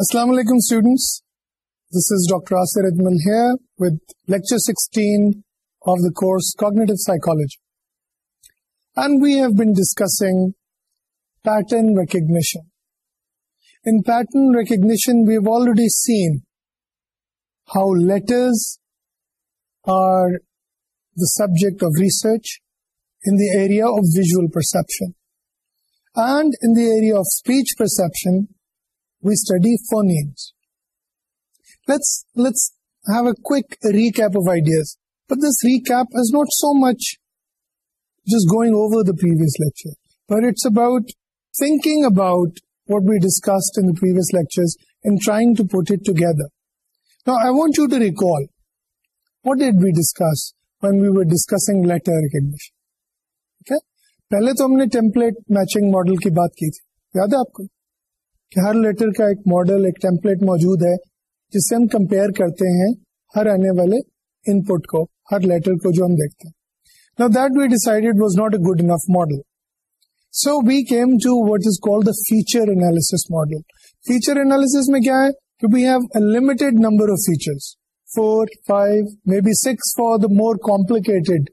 السلام علیکم students this is doctor Asir Ajmal here with lecture 16 of the course cognitive psychology and we have been discussing pattern recognition in pattern recognition we have already seen how letters are the subject of research in the area of visual perception and in the area of speech perception we study phonemes. Let's have a quick recap of ideas. But this recap is not so much just going over the previous lecture, but it's about thinking about what we discussed in the previous lectures and trying to put it together. Now, I want you to recall, what did we discuss when we were discussing letter recognition? Okay? پہلے تو ہم نے template matching model کی بات کی تھی یاد ہے آپ کو کہ ہر لیٹر کا ایک ماڈل، ایک ٹیمپلیٹ موجود ہے، جس سے ہم کمپیئر کرتے ہیں ہر آنے والے ان پٹ کو، ہر لیٹر کو جو ہم دیکھتے ہیں۔ نا that we decided was not a good enough model so we came to what is called the feature analysis model feature analysis میں کیا ہے؟ کہ we have a limited number of feature four five maybe six for the more complicated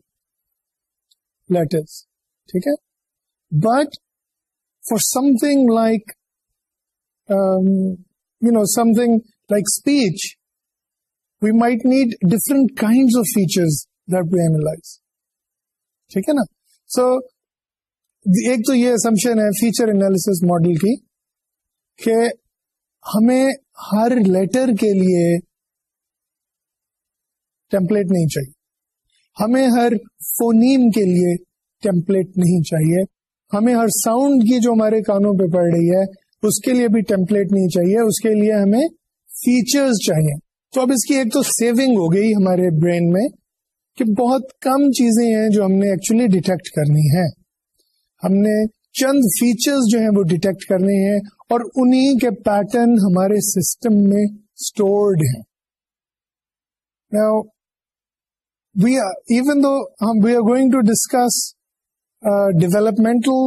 letters ٹھیک ہے؟ But for something like you know something like speech we might need different kind of features that we analyze ٹھیک ہے نا سو ایک تو یہ assumption ہے feature analysis model کی کہ ہمیں ہر لیٹر کے لیے ٹیمپلیٹ نہیں چاہیے ہمیں ہر فونیم کے لیے ٹیمپلیٹ نہیں چاہیے ہمیں ہر ساؤنڈ کی جو ہمارے کانوں پہ پڑ رہی ہے اس کے لیے بھی ٹیمپلیٹ نہیں چاہیے، اس کے لیے ہمیں فیچرز چاہیے۔ تو اب اس کی ایک تو سیونگ ہو گئی ہمارے برین میں کہ بہت کم چیزیں ہیں جو ہم نے ایکچولی ڈیٹیکٹ کرنی ہے ہم نے چند فیچرز جو ہیں وہ ڈیٹیکٹ کرنے ہیں اور انہی کے پیٹرن ہمارے سسٹم میں اسٹورڈ ہیں۔ Even though we are going to discuss developmental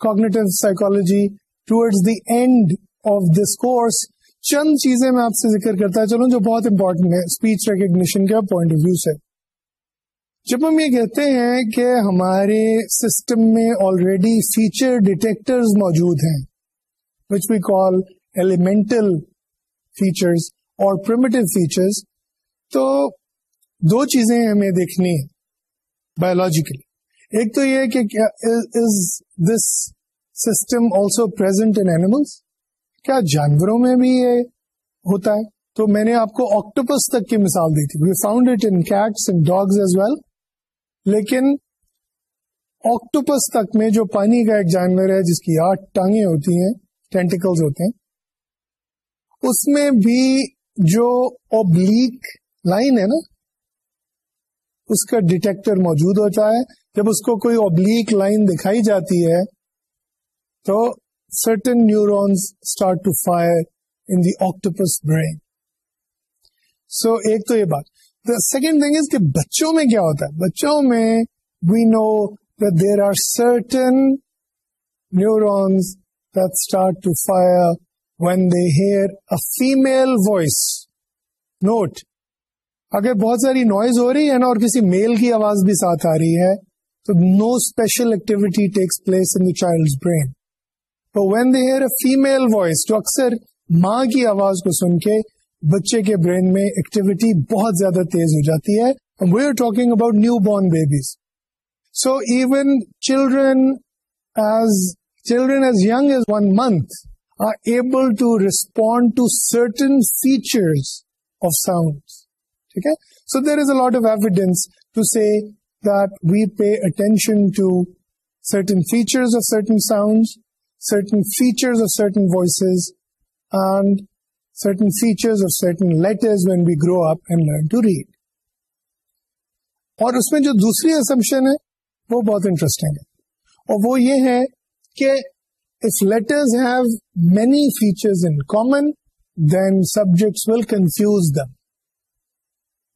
cognitive psychology towards the end of this course چند چیزیں میں آپ سے ذکر کرتا چلوں جو بہت امپورٹنٹ ہے اسپیچ ریکگنیشن کا پوائنٹ آف ویو سے۔ جب ہم یہ کہتے ہیں کہ ہمارے سسٹم میں آلریڈی فیچر ڈیٹیکٹر موجود ہیں which we call elemental features اور پرمیٹو فیچرز تو دو چیزیں ہمیں دیکھنی ہے بایولوجیکلی ایک تو یہ کہ is this system also present in animals کیا جانوروں میں بھی یہ ہوتا ہے؟ تو میں نے آپ کو آکٹوپس تک کی مثال دی تھی۔ We found it in cats and dogs as well لیکن آکٹوپس تک میں جو پانی کا ایک جانور ہے، جس کی آٹھ ٹانگیں ہوتی ہیں ٹینٹیکلز ہوتے ہیں، اس میں بھی جو اوبلیک لائن ہے نا، اس کا ڈیٹیکٹر موجود ہوتا ہے۔ جب اس کو کوئی اوبلیک لائن دکھائی جاتی ہے تو certain neurons start to fire in the octopus brain so ایک تو یہ بات. دا سیکنڈ تھنگ از کہ بچوں میں کیا ہوتا ہے؟ بچوں میں we know there are certain neurons that start to fire when they hear a female voice not اگر بہت ساری نوائز ہو رہی ہے نا اور کسی میل کی آواز بھی ساتھ آ رہی ہے، تو no special activity takes place in child brain تو when they hear a female voice تو اکثر ماں کی آواز کو سن کے بچے کے برین میں ایکٹیویٹی بہت زیادہ تیز ہو جاتی ہے we are talking about newborn babies so even children as children as young as one month are able to respond to certain features of sound ٹھیک ہے so there is a lot of evidence to see that we pay attention to certain features of certain sounds, certain features of certain voices, and certain features of certain letters when we grow up and learn to read. اور اس میں جو دوسری assumption ہے وہ بہت interesting ہے۔ اور وہ یہ ہے کہ if letters have many features in common then subjects will confuse them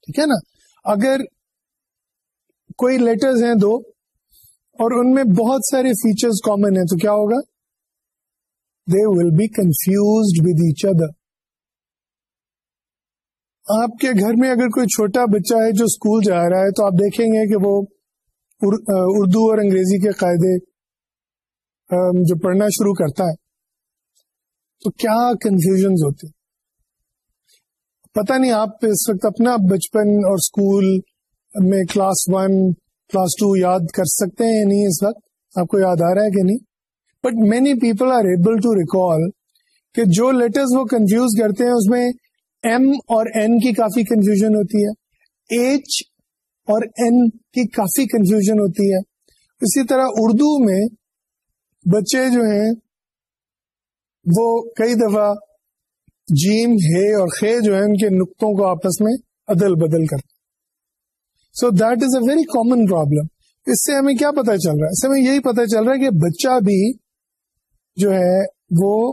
ٹھیک ہے نا؟ اگر کوئی لیٹرز ہیں دو اور ان میں بہت سارے فیچرز کامن ہیں تو کیا ہوگا؟ They will be confused with each other. آپ کے گھر میں اگر کوئی چھوٹا بچہ ہے جو اسکول جا رہا ہے تو آپ دیکھیں گے کہ وہ اردو اور انگریزی کے قاعدے جو پڑھنا شروع کرتا ہے، تو کیا کنفیوژ ہوتے پتہ نہیں، آپ اس وقت اپنا بچپن اور اسکول میں کلاس ون، کلاس ٹو یاد کر سکتے ہیں یا نہیں اس وقت؟ آپ کو یاد آ رہا ہے کہ نہیں؟ But many people are able to recall کہ جو لیٹرز وہ کنفیوز کرتے ہیں، اس میں ایم اور این کی کافی کنفیوژن ہوتی ہے ایچ اور این کی کافی کنفیوژن ہوتی ہے۔ اسی طرح اردو میں بچے جو ہیں، وہ کئی دفعہ جیم، ہے اور خے جو ہے ان کے نقطوں کو آپس میں عدل بدل کرتے so that is a very common problem اس سے ہمیں کیا پتا چل رہا ہے؟ اس سے ہمیں یہی پتا چل رہا ہے کہ بچہ بھی جو ہے وہ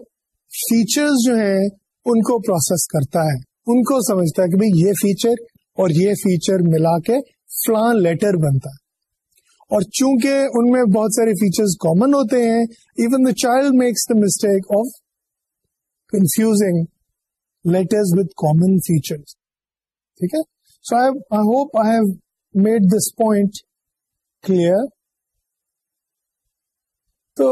فیچرز جو ہیں ان کو پروسیس کرتا ہے، ان کو سمجھتا ہے کہ بھائی یہ فیچر اور یہ فیچر ملا کے فلان لیٹر بنتا ہے۔ اور چونکہ ان میں بہت سارے فیچرز کامن ہوتے ہیں even the child makes the mistake of confusing letters with common features ٹھیک ہے؟ So I hope I have made this point clear تو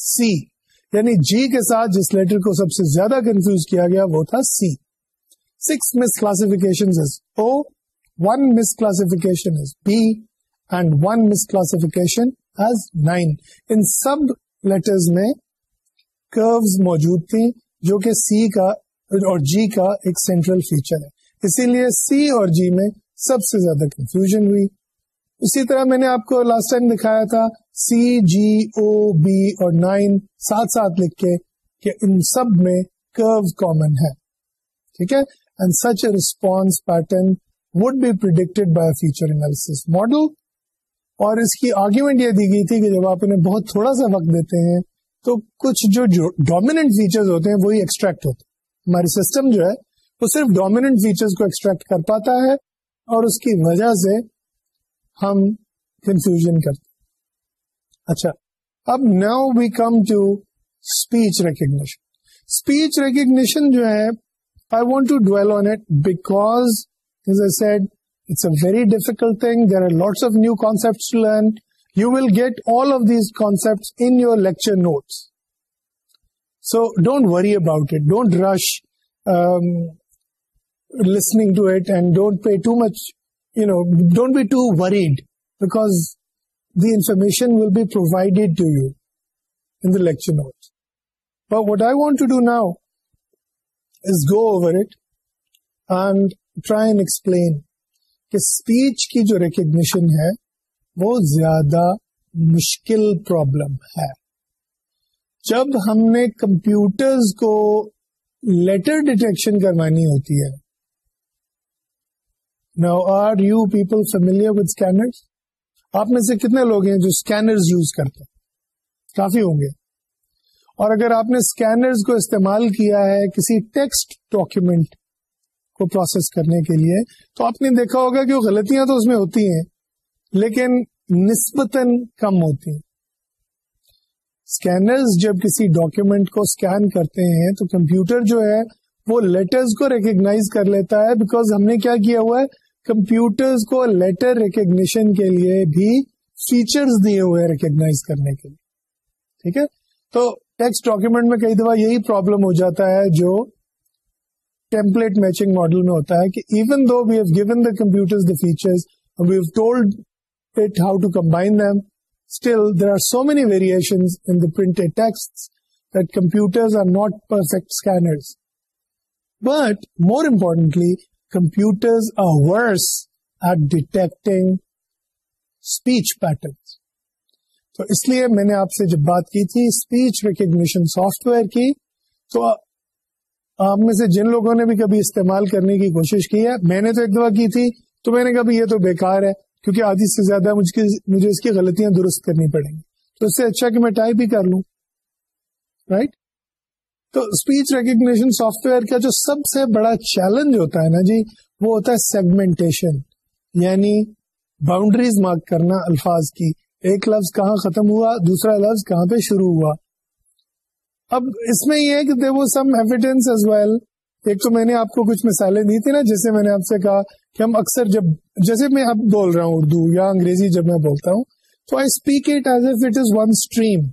C. یعنی جی کے ساتھ جس لیٹر کو سب سے زیادہ کنفیوز کیا گیا وہ تھا C. Six misclassification O one misclassification is B and one misclassification as nine ان سب لیٹرز میں کروز موجود تھی جو کہ سی کا اور جی کا ایک سینٹرل فیچر ہے۔ اسی لیے سی اور جی میں سب سے زیادہ کنفیوژن ہوئی۔ اسی طرح میں نے آپ کو لاسٹ ٹائم دکھایا تھا سی جی او بی اور نائن ساتھ ساتھ لکھ کے کہ ان سب میں کرو کامن ہے۔ ٹھیک ہے؟ And such a response pattern would be predicted by feature analysis model اور اس کی آرگیومنٹ یہ دی گئی تھی کہ جب آپ انہیں بہت تھوڑا سا وقت دیتے ہیں تو کچھ جو ڈومیننٹ فیچر ہوتے ہیں وہی ایکسٹریکٹ ہوتے ہیں۔ ہمارے سسٹم جو ہے وہ صرف ڈومیننٹ فیچر کو ایکسٹریکٹ کر پاتا ہے اور اس کی وجہ سے ہم کنفیوژن کرتے اچھا اب now we come to speech recognition speech recognition جو ہے I want to dwell on it because said it's a very difficult thing there are lots of new concept to learn you will get all of these concept in your lecture notes so don't worry about it don't rush listening to it and don't pay too much you know, don't be too worried because the information will be provided to you in the lecture notes. But what I want to do now is go over it and try and explain کہ speech کی جو recognition ہے وہ زیادہ مشکل problem ہے جب ہم نے کمپیوٹرز کو لیٹر ڈیٹیکشن کروانی ہوتی ہے Now, are you people familiar with scanners? آپ میں سے کتنے لوگ ہیں جو اسکینرز یوز کرتے ہیں؟ کافی ہوں گے۔ اور اگر آپ نے اسکینرز کو استعمال کیا ہے کسی ٹیکسٹ ڈاکیومینٹ کو پروسیس کرنے کے لیے، تو آپ نے دیکھا ہوگا کہ وہ غلطیاں تو اس میں ہوتی ہیں، لیکن نسبتاً کم ہوتی ہیں۔ اسکینرز جب کسی ڈاکیومینٹ کو اسکین کرتے ہیں، تو کمپیوٹر جو ہے، وہ لیٹرز کو ریکگنائز کر لیتا ہے بیکاز ہم نے کیا کیا ہوا ہے؟ کمپیوٹرز کو لیٹر ریکگنیشن کے لیے بھی فیچرز دیے ہوئے ریکگنائز کرنے کے لیے۔ ٹھیک ہے؟ تو ٹیکسٹ ڈاکیومینٹ میں کئی دفعہ یہی پرابلم ہو جاتا ہے جو ٹیمپلیٹ میچنگ ماڈل میں ہوتا ہے کہ even though we have given the computer the features we have told it how to combine them still there are so many variation in the printed text that computers are not perfect scanners but more importantly computers are worse at detecting speech patterns. تو اس لیے میں نے آپ سے جب بات کی تھی اسپیچ ریکگنیشن سافٹ ویئر کی، تو آپ میں سے جن لوگوں نے بھی کبھی استعمال کرنے کی کوشش کی ہے، میں نے تو ایک دفعہ کی تھی، تو میں نے کہا یہ تو بیکار ہے، کیونکہ آدھی سے زیادہ مجھے اس کی غلطیاں درست کرنی پڑیں گی۔ تو اس سے اچھا کہ میں ٹائپ ہی کر لوں۔ رائٹ تو اسپیچ ریکگنیشن سافٹ ویئر کا جو سب سے بڑا چیلنج ہوتا ہے نا جی وہ ہوتا ہے سیگمنٹیشن یعنی باؤنڈریز مارک کرنا الفاظ کی۔ ایک لفظ کہاں ختم ہوا، دوسرا لفظ کہاں پہ شروع ہوا۔ اب اس میں یہ ہے کہ دے وہ سم ایویڈینس ایز ویل ایک تو میں نے آپ کو کچھ مثالیں دی تھی نا جیسے میں نے آپ سے کہا کہ ہم اکثر جب، جیسے میں اب بول رہا ہوں اردو یا انگریزی جب میں بولتا ہوں، تو I speak it as if it is one stream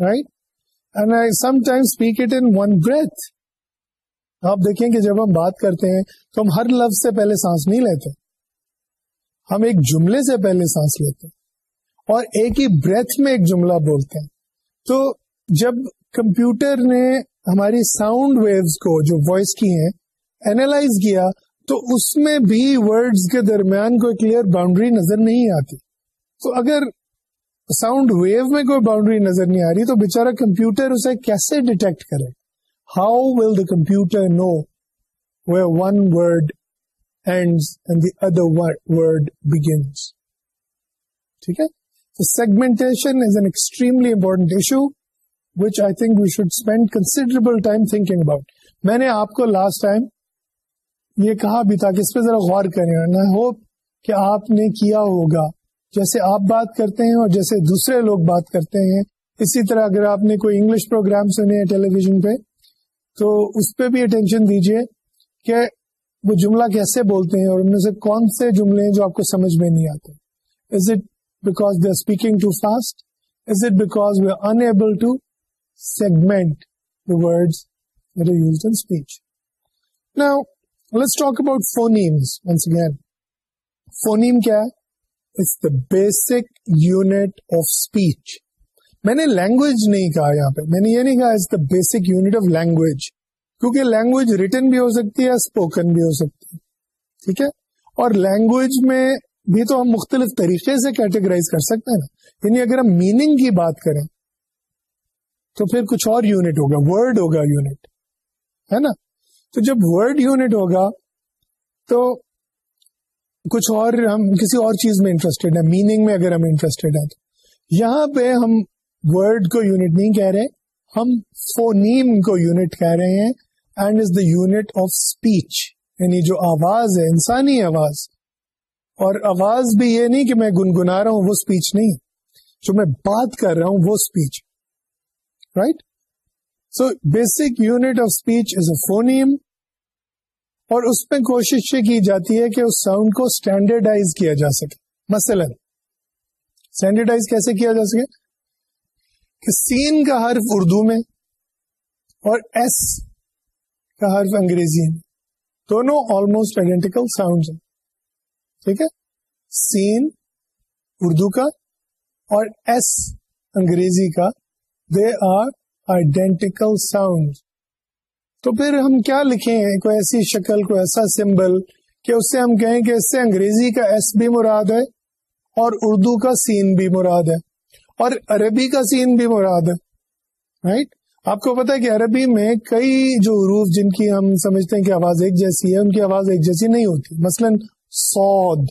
right آپ دیکھیں کہ جب ہم بات کرتے ہیں تو ہم ہر لفظ سے پہلے سانس نہیں لیتے. ہم ایک جملے سے پہلے سانس لیتے ہیں. اور ایک ہی بریتھ میں ایک جملہ بولتے ہیں. تو جب کمپیوٹر نے ہماری ساؤنڈ ویوز کو جو وائس کی ہیں اینالائز کیا، تو اس میں بھی ورڈز کے درمیان کوئی کلیئر باؤنڈری نظر نہیں آتی. تو اگر ساؤنڈ ویو میں کوئی باؤنڈری نظر نہیں آ رہی، تو بےچارا کمپیوٹر اسے کیسے ڈیٹیکٹ کرے؟ How will the computer know where one word ends and the other word begins ٹھیک ہے؟ Segmentation is an extremely important issue which I think we should spend considerable time thinking about میں نے آپ کو last time یہ کہا بھی تھا کہ اس پہ ذرا غور کریں میں ہوپ کہ آپ نے کیا ہوگا۔ جیسے آپ بات کرتے ہیں اور جیسے دوسرے لوگ بات کرتے ہیں اسی طرح اگر آپ نے کوئی انگلش پروگرام سنے ہیں ٹیلی ویژن پہ تو اس پہ بھی اٹینشن دیجیے کہ وہ جملہ کیسے بولتے ہیں اور ان میں سے کون سے جملے ہیں جو آپ کو سمجھ میں نہیں آتے۔ Is it because they are speaking too fast is it because we are unable to segment the speech Now, Let's talk about phonemes once again. Phoneme کیا ہے It's the basic unit of speech. میں نے language نہیں کہا یہاں پہ. میں نے یہ نہیں کہا it's the basic unit of language کیونکہ لینگویج ریٹن بھی ہو سکتی ہے اسپوکن بھی ہو سکتی ہے. ٹھیک ہے؟ اور لینگویج میں بھی تو ہم مختلف طریقے سے کیٹیگرائز کر سکتے ہیں نا. یعنی اگر ہم میننگ کی بات کریں، تو پھر کچھ اور یونٹ ہوگا. ورڈ ہوگا یونٹ ہے نا؟ تو جب ورڈ یونٹ ہوگا، تو کچھ اور ہم کسی اور چیز میں انٹرسٹیڈ ہیں میننگ میں اگر ہم انٹرسٹیڈ ہیں تو۔ یہاں پہ ہم ورڈ کو یونٹ نہیں کہہ رہے، ہم فونیم کو یونٹ کہہ رہے ہیں and is the unit of speech یعنی جو آواز ہے، انسانی آواز۔ اور آواز بھی یہ نہیں کہ میں گنگنا رہا ہوں، وہ اسپیچ نہیں۔ جو میں بات کر رہا ہوں، وہ speech right so basic unit of speech is a phoneme اور اس میں کوشش یہ کی جاتی ہے کہ اس ساؤنڈ کو اسٹینڈرڈائز کیا جا سکے۔ مثلا اسٹینڈرڈائز کیسے کیا جا سکے؟ کہ سین کا حرف اردو میں اور ایس کا حرف انگریزی میں۔ دونوں آلموسٹ آئیڈینٹیکل ساؤنڈ ہیں۔ ٹھیک ہے؟ سین اردو کا اور ایس انگریزی کا دے آر آئیڈینٹیکل ساؤنڈ تو پھر ہم کیا لکھیں کوئی ایسی شکل، کوئی ایسا سمبل کہ اس سے ہم کہیں کہ اس سے انگریزی کا ایس بھی مراد ہے اور اردو کا سین بھی مراد ہے اور عربی کا سین بھی مراد ہے رائٹ آپ کو پتا ہے کہ عربی میں کئی جو حروف جن کی ہم سمجھتے ہیں کہ آواز ایک جیسی ہے، ان کی آواز ایک جیسی نہیں ہوتی۔ مثلا سعود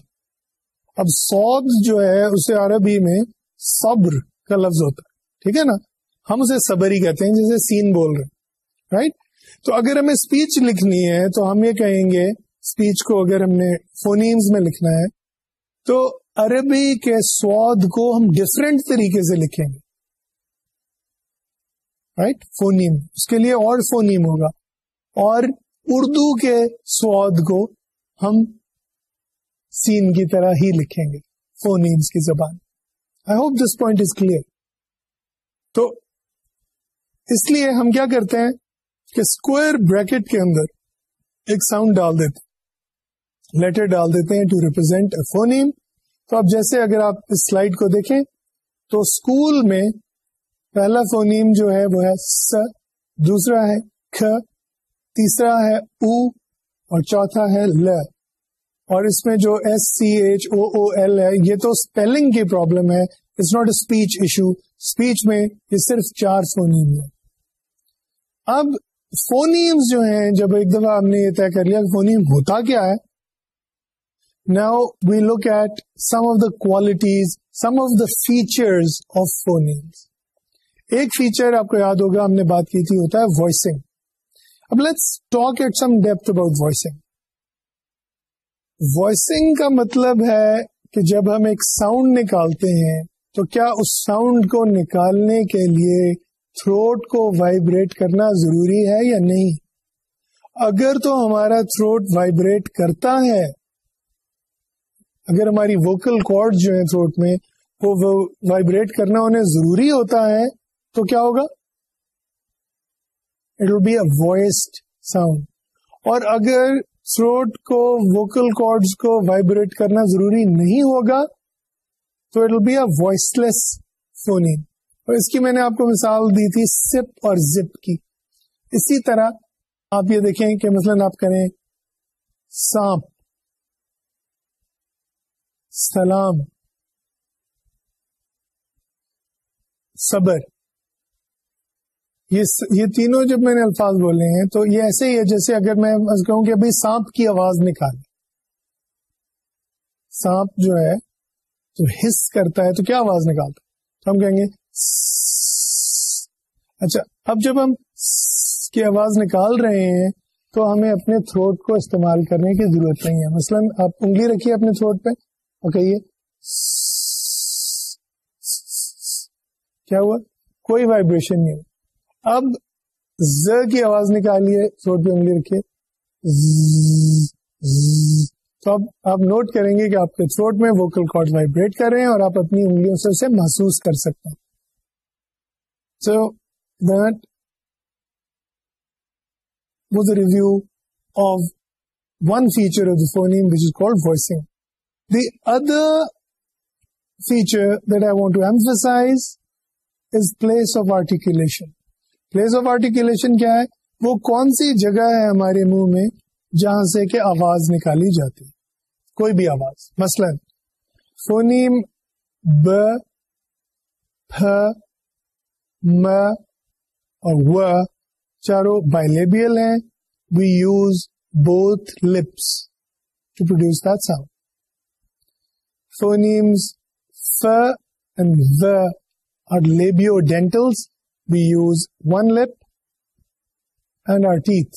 اب سعود جو ہے، اسے عربی میں صبر کا لفظ ہوتا ہے۔ ٹھیک ہے نا؟ ہم اسے صبر ہی کہتے ہیں جیسے سین بول رہے رائٹ تو اگر ہمیں اسپیچ لکھنی ہے تو ہم یہ کہیں گے اسپیچ کو اگر ہم نے فونیمز میں لکھنا ہے، تو عربی کے سواد کو ہم ڈفرینٹ طریقے سے لکھیں گے۔ رائٹ فونیم اس کے لیے اور فونیم ہوگا۔ اور اردو کے سواد کو ہم سین کی طرح ہی لکھیں گے فونیمس کی زبان۔ I hope this point is clear تو اس لیے ہم کیا کرتے ہیں؟ کہ اسکوئر بریکٹ کے اندر ایک ساؤنڈ ڈال دیتے لیٹر ڈال دیتے ہیں ٹو ریپرزینٹ اے فونیم تو اب جیسے اگر آپ اس سلائڈ کو دیکھیں، تو اسکول میں پہلا فونیم جو ہے، وہ ہے س دوسرا ہے کھ، تیسرا ہے او، اور چوتھا ہے ل۔ اور اس میں جو S C H O O L ہے، یہ تو اسپیلنگ کی پرابلم ہے۔ It's not a speech issue speech میں یہ صرف چار فونیم ہے اب فونیمس جو ہیں، جب ایک دفعہ ہم نے یہ طے کر لیا فونیم ہوتا کیا ہے now we look at some of the qualities some of the features of phonemes ایک فیچر آپ کو یاد ہوگا، ہم نے بات کی تھی، ہوتا ہے وائسنگ اب let's talk at some depth about voicing voicing کا مطلب ہے کہ جب ہم ایک ساؤنڈ نکالتے ہیں، تو کیا اس ساؤنڈ کو نکالنے کے لیے تھروٹ کو وائبریٹ کرنا ضروری ہے یا نہیں؟ اگر تو ہمارا تھروٹ وائبریٹ کرتا ہے، اگر ہماری ووکل کارڈ جو ہیں تھروٹ میں وہ وائبریٹ کرنا انہیں ضروری ہوتا ہے، تو کیا ہوگا؟ It will be a voiced sound اور اگر تھروٹ کو ووکل کارڈ کو وائبریٹ کرنا ضروری نہیں ہوگا، تو it will be a voiceless phoneme اور اس کی میں نے آپ کو مثال دی تھی سپ اور زپ کی۔ اسی طرح آپ یہ دیکھیں کہ مثلا آپ کریں سانپ۔ سلام۔ صبر۔ یہ یہ تینوں جب میں نے الفاظ بولے ہیں تو یہ ایسے ہی ہے جیسے اگر میں کہوں کہ ابھی سانپ کی آواز نکال۔ سانپ جو ہے تو ہس کرتا ہے تو کیا آواز نکالتا تو ہم کہیں گے اچھا اب جب ہم کی آواز نکال رہے ہیں تو ہمیں اپنے تھروٹ کو استعمال کرنے کی ضرورت نہیں ہے۔ مثلا آپ انگلی رکھیے اپنے تھروٹ پہ۔ اور کہیے، کیا ہوا؟ کوئی وائبریشن نہیں۔ اب ز کی آواز نکالیے، تھروٹ پہ انگلی رکھیے۔ تو اب آپ نوٹ کریں گے کہ آپ کے تھروٹ میں ووکل کارڈ وائبریٹ کر رہے ہیں اور آپ اپنی انگلیوں سے اسے محسوس کر سکتے ہیں۔ So that was a review of one feature of the phoneme which is called voicing the other feature that I want to emphasize is place of articulation place of articulation کیا ہے وہ کون سی جگہ ہے ہمارے منہ میں جہاں سے کہ آواز نکالی جاتی کوئی بھی آواز مثلا فونیم ب م اور و چاروں لیبیئل ہیں۔ We use both lips to produce that sound phonemes ف اینڈ و are labiodentals we use one lip and our teeth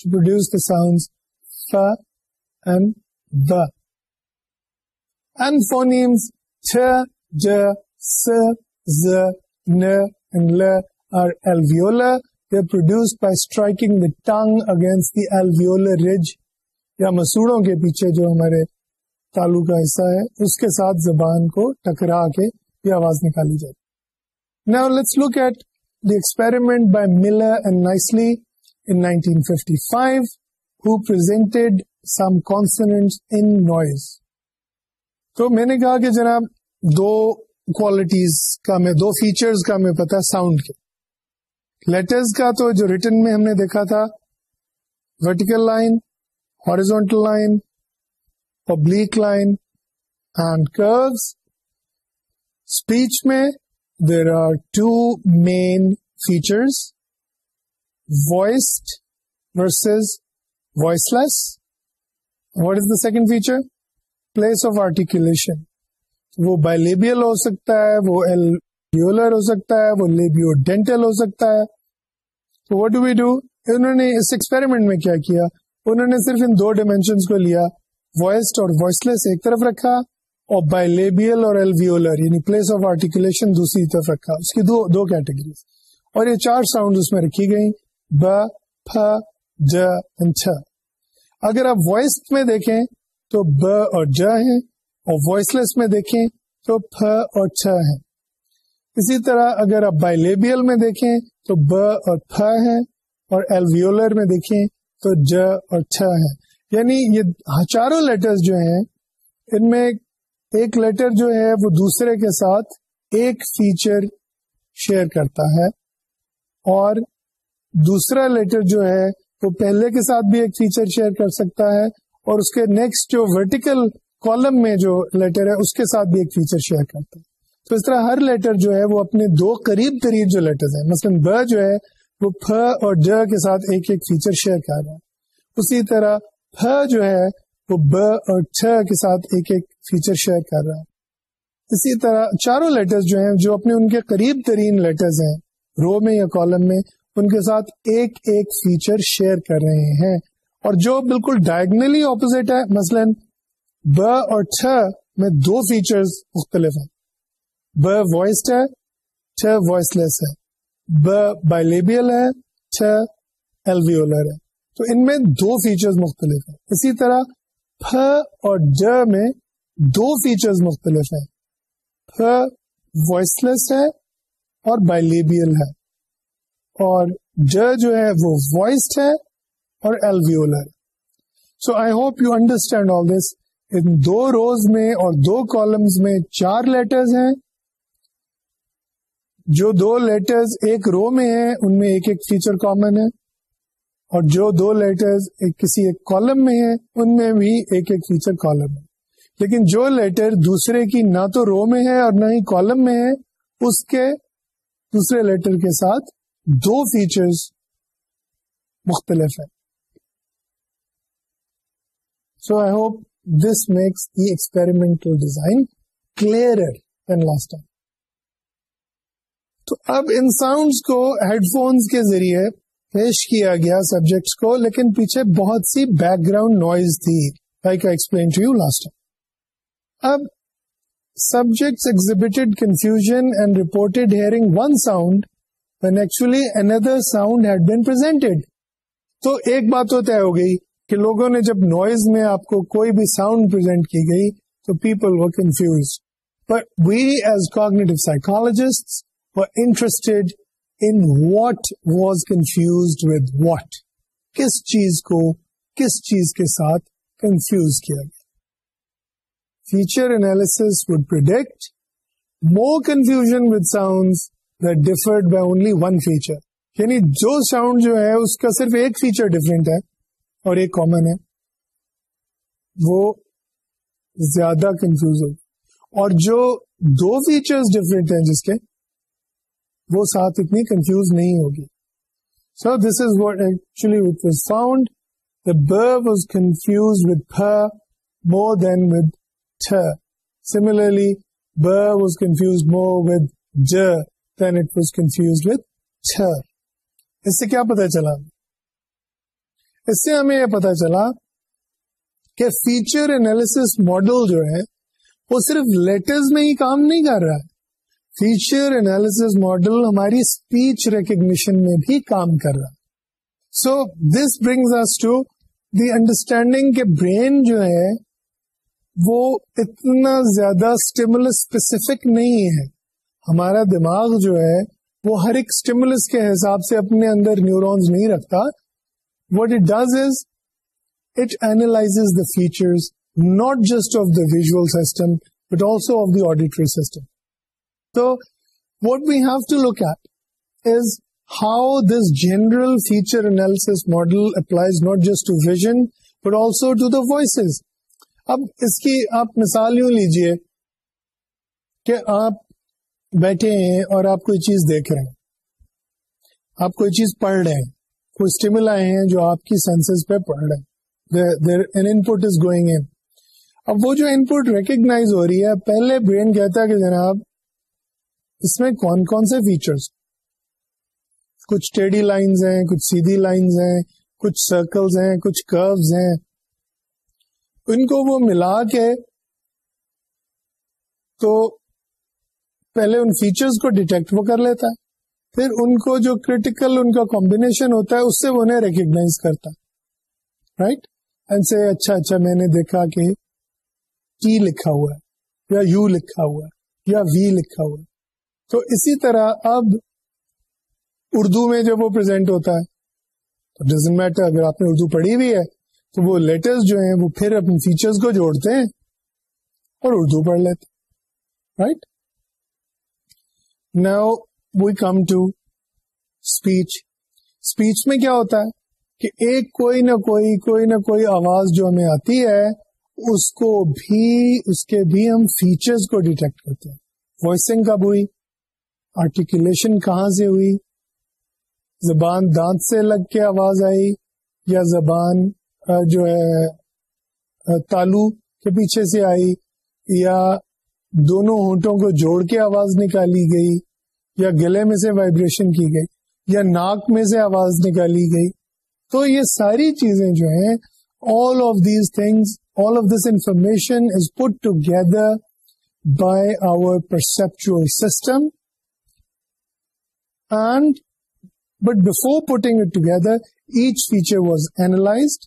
to produce the sound phonemes چھ ج ز and l are alveolar. They're produced by striking the tongue against the alveolar ridge. یا مسوڑوں کے پیچھے جو ہمارے تالو کا حصہ ہے، اس کے ساتھ زبان کو ٹکرا کے یہ آواز نکالی جاتی نا let's look at the experiment by Miller and Nicely in 1955 who presented some consonant in noise تو میں نے کہا کہ جناب، دو کوالٹیز کا میں دو فیچرز کا میں پتا ساؤنڈ کے۔ لیٹرز کا تو جو ریٹن میں ہم نے دیکھا تھا vertical line horizontal line public line and across speech میں there are two main features voiced versus voiceless what is the second feature place of articulation وہ bilabial ہو سکتا ہے، وہ alveolar ہو سکتا ہے، وہ labiodental ہو سکتا ہے۔ تو what do we do انہوں نے اس ایکسپیریمنٹ میں کیا کیا؟ انہوں نے صرف ان دو ڈائمینشنس کو لیا وائسڈ اور وائس لیس ایک طرف رکھا اور بائیلیبیل اور ایلویولر یعنی پلیس آف آرٹیکولیشن دوسری طرف رکھا۔ اس کی دو دو کیٹیگریز اور یہ چار ساؤنڈ اس میں رکھی گئی ب ف ج چھ اگر آپ وائس میں دیکھیں تو ب اور ج ہے اور وائس لیس میں دیکھیں تو ف اور چھ ہے اسی طرح اگر آپ بائی لیبیل میں دیکھیں تو ب اور ف ہے اور ایلویولر میں دیکھیں تو ج اور چھ ہے یعنی یہ چاروں لیٹر جو ہیں، ان میں ایک لیٹر جو ہے وہ دوسرے کے ساتھ ایک فیچر شیئر کرتا ہے اور دوسرا لیٹر جو ہے وہ پہلے کے ساتھ بھی ایک فیچر شیئر کر سکتا ہے اور اس کے نیکسٹ جو ورٹیکل کالم میں جو لیٹر ہے، اس کے ساتھ بھی ایک فیچر شیئر کرتا ہے تو اس طرح ہر لیٹر جو ہے، وہ اپنے دو قریب ترین جو لیٹر ہیں، مثلاً ب جو ہے، وہ ف اور ڈ کے ساتھ ایک ایک فیچر شیئر کر رہا ہے۔ اسی طرح ف جو ہے، وہ ب اور چھ کے ساتھ ایک ایک فیچر شیئر کر رہا ہے۔ اسی طرح چاروں لیٹرز جو ہیں، جو اپنے ان کے قریب ترین لیٹرز ہیں، رو میں یا کالم میں، ان کے ساتھ ایک ایک فیچر شیئر کر رہے ہیں۔ اور جو بالکل ڈائگنلی اپوزٹ ہے، مثلا ب اور چھ میں دو فیچرز مختلف ہیں۔ ب وائسڈ ہے چھ وائس لیس ہے۔ ب بائیلیبیل ہے چھ ایلویولر ہے۔ تو ان میں دو فیچرز مختلف ہیں۔ اسی طرح ف اور ج میں دو فیچرز مختلف ہیں۔ ف وائس لیس ہے اور بائیلیبیل ہے۔ اور ج جو ہے وہ وائسڈ ہے اور alveolar so I hope you understand all this in دو روز میں اور دو کالمز میں چار لیٹرز ہیں۔ جو دو لیٹرز ایک رو میں ہیں، ان میں ایک ایک فیچر کامن ہے۔ اور جو دو لیٹرز ایک کسی ایک کالم میں ہیں، ان میں بھی ایک ایک فیچر کالم ہے۔ لیکن جو لیٹر دوسرے کی نہ تو رو میں ہے اور نہ ہی کالم میں ہے، اس کے دوسرے لیٹر کے ساتھ دو فیچرز مختلف ہیں۔ So I hope this makes the experimental design clear then last time تو اب ان ساؤنڈس کو ہیڈ فونس کے ذریعے پیش کیا گیا سبجیکٹس کو، لیکن پیچھے بہت سی بیک گراؤنڈ نوائز تھی like I explain to you last اب subjects exhibited confusion and reported hearing one sound when actually another sound had been presented تو ایک بات تو طے ہو گئی۔ کہ لوگوں نے جب نوائز میں آپ کو کوئی بھی ساؤنڈ پرزینٹ کی گئی تو پیپل وہ confuse but we as cognitive psychologist interested in what was confuse with what کس چیز کو کس چیز کے ساتھ کنفیوز کیا گیا؟ Feature analysis would predict more confusion with sound differed by only one feature یعنی جو ساؤنڈ جو ہے، اس کا صرف ایک فیچر ڈفرینٹ ہے۔ اور ایک کامن ہے۔ وہ زیادہ کنفیوز ہو اور جو دو فیچرز ڈفرینٹ ہیں جس کے، وہ ساتھ اتنی کنفیوز نہیں ہوگی۔ So this is what actually what was found the ب was confuse with more than with similarly ب واز کنفیوز مور ود ج than it was confuse with اس سے کیا پتا چلا؟ اس سے ہمیں یہ پتا چلا کہ فیچر انالیس ماڈل جو ہے، وہ صرف لیٹرز میں ہی کام نہیں کر رہا ہے۔ فیچر انالیس ماڈل ہماری اسپیچ ریکگنیشن میں بھی کام کر رہا so this brings to the understanding کے برین جو ہے، وہ اتنا زیادہ اسٹیمولس اسپیسیفک نہیں ہے۔ ہمارا دماغ جو ہے، وہ ہر ایک اسٹیمولس کے حساب سے اپنے اندر نیورونز نہیں رکھتا۔ What it does is it analyze the features not just of the visual system but also of the auditory system So what we have to look at is how this general feature analysis model applies not just to vision but also to the voices. اب اس کی آپ مثال یوں لیجیے کہ آپ بیٹھے ہیں اور آپ کوئی چیز دیکھ رہے ہیں، آپ کوئی چیز پڑھ رہے ہیں کوئی اسٹیمل آئے ہیں جو آپ کی سینسز پہ پڑھ رہے ہیں۔ ان پٹ از گوئنگ ان اب وہ جو ان پٹ ریکگنائز ہو رہی ہے، پہلے برین کہتا ہے کہ جناب، اس میں کون کون سے فیچرز کچھ ٹیڈی لائنز ہیں، کچھ سیدھی لائنز ہیں، کچھ سرکلز ہیں، کچھ کروز ہیں۔ ان کو وہ ملا کے تو پہلے ان فیچرز کو ڈیٹیکٹ وہ کر لیتا ہے۔ پھر ان کو جو کریٹیکل ان کا کمبینیشن ہوتا ہے، اس سے وہ انہیں ریکگنائز کرتا رائٹ اینڈ سے اچھا اچھا میں نے دیکھا کہ ٹی لکھا ہوا ہے، یا یو لکھا ہوا ہے، یا وی لکھا ہوا ہے. تو اسی طرح اب اردو میں جب وہ پرزینٹ ہوتا ہے، تو ڈزنٹ میٹر اگر آپ نے اردو پڑھی ہوئی ہے، تو وہ لیٹرز جو ہیں، وہ پھر اپنے فیچرز کو جوڑتے ہیں اور اردو پڑھ لیتے right now we come to speech speech میں کیا ہوتا ہے کہ ایک کوئی نہ کوئی کوئی نہ کوئی آواز جو ہمیں آتی ہے، اس کو بھی، اس کے بھی ہم فیچرز کو ڈیٹیکٹ کرتے ہیں۔ وائسنگ کب ہوئی؟ آرٹیکولیشن کہاں سے ہوئی؟ زبان دانت سے لگ کے آواز آئی یا زبان جو ہے تالو کے پیچھے سے آئی یا دونوں ہونٹوں کو جوڑ کے آواز نکالی گئی؟ یا گلے میں سے وائبریشن کی گئی، یا ناک میں سے آواز نکالی گئی۔ تو یہ ساری چیزیں جو ہیں all of these things all of this information is put together by our perceptual system and but before putting it together each feature was analyzed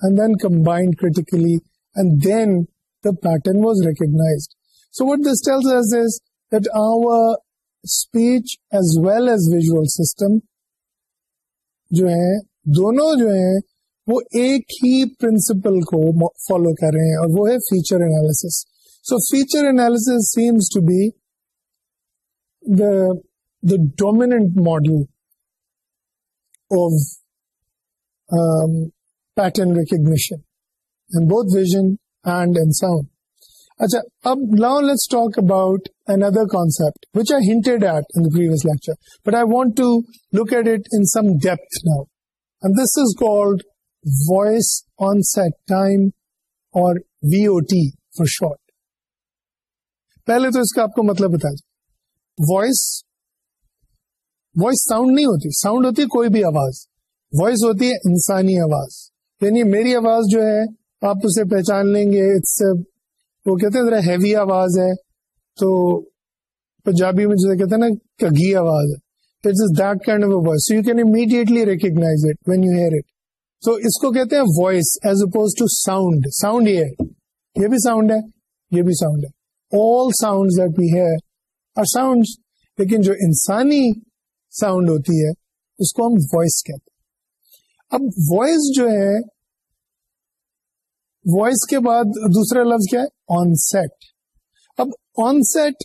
and then combined critically and then the pattern was recognized so what this tells us that our speech as well as visual system جو ہے، دونوں جو ہیں، وہ ایک ہی principle کو follow کر رہے ہیں اور وہ ہے feature analysis so feature analysis seems to be the the dominant model of pattern recognition both vision and and sound اچھا اب now let's talk about another concept which I hinted at in previous lecture but I want to look at it in some depth now and this is called voice onset time or V O T for short پہلے تو اس کا آپ کو مطلب بتا دیں۔ Voice voice sound نہیں ہوتی ساؤنڈ ہوتی کوئی بھی آواز۔ وائس ہوتی ہے انسانی آواز۔ یعنی میری آواز جو ہے، آپ اسے پہچان لیں گے اٹس وہ کہتے ہیں ذرا ہیوی آواز ہے، تو پنجابی میں جیسے کہتے ہیں نا کگی آواز ہے۔ That kind of voice you can immediately recognize it when you hear it تو اس کو کہتے ہیں voice as opposed to sound sound یہ ہے۔ یہ بھی ساؤنڈ ہے، یہ بھی ساؤنڈ ہے۔ All sound that we hear اور ساؤنڈ لیکن جو انسانی ساؤنڈ ہوتی ہے، اس کو ہم وائس کہتے ہیں۔ اب وائس جو ہے وائس کے بعد دوسرا لفظ کیا ہے؟ آن سیٹ اب آن سیٹ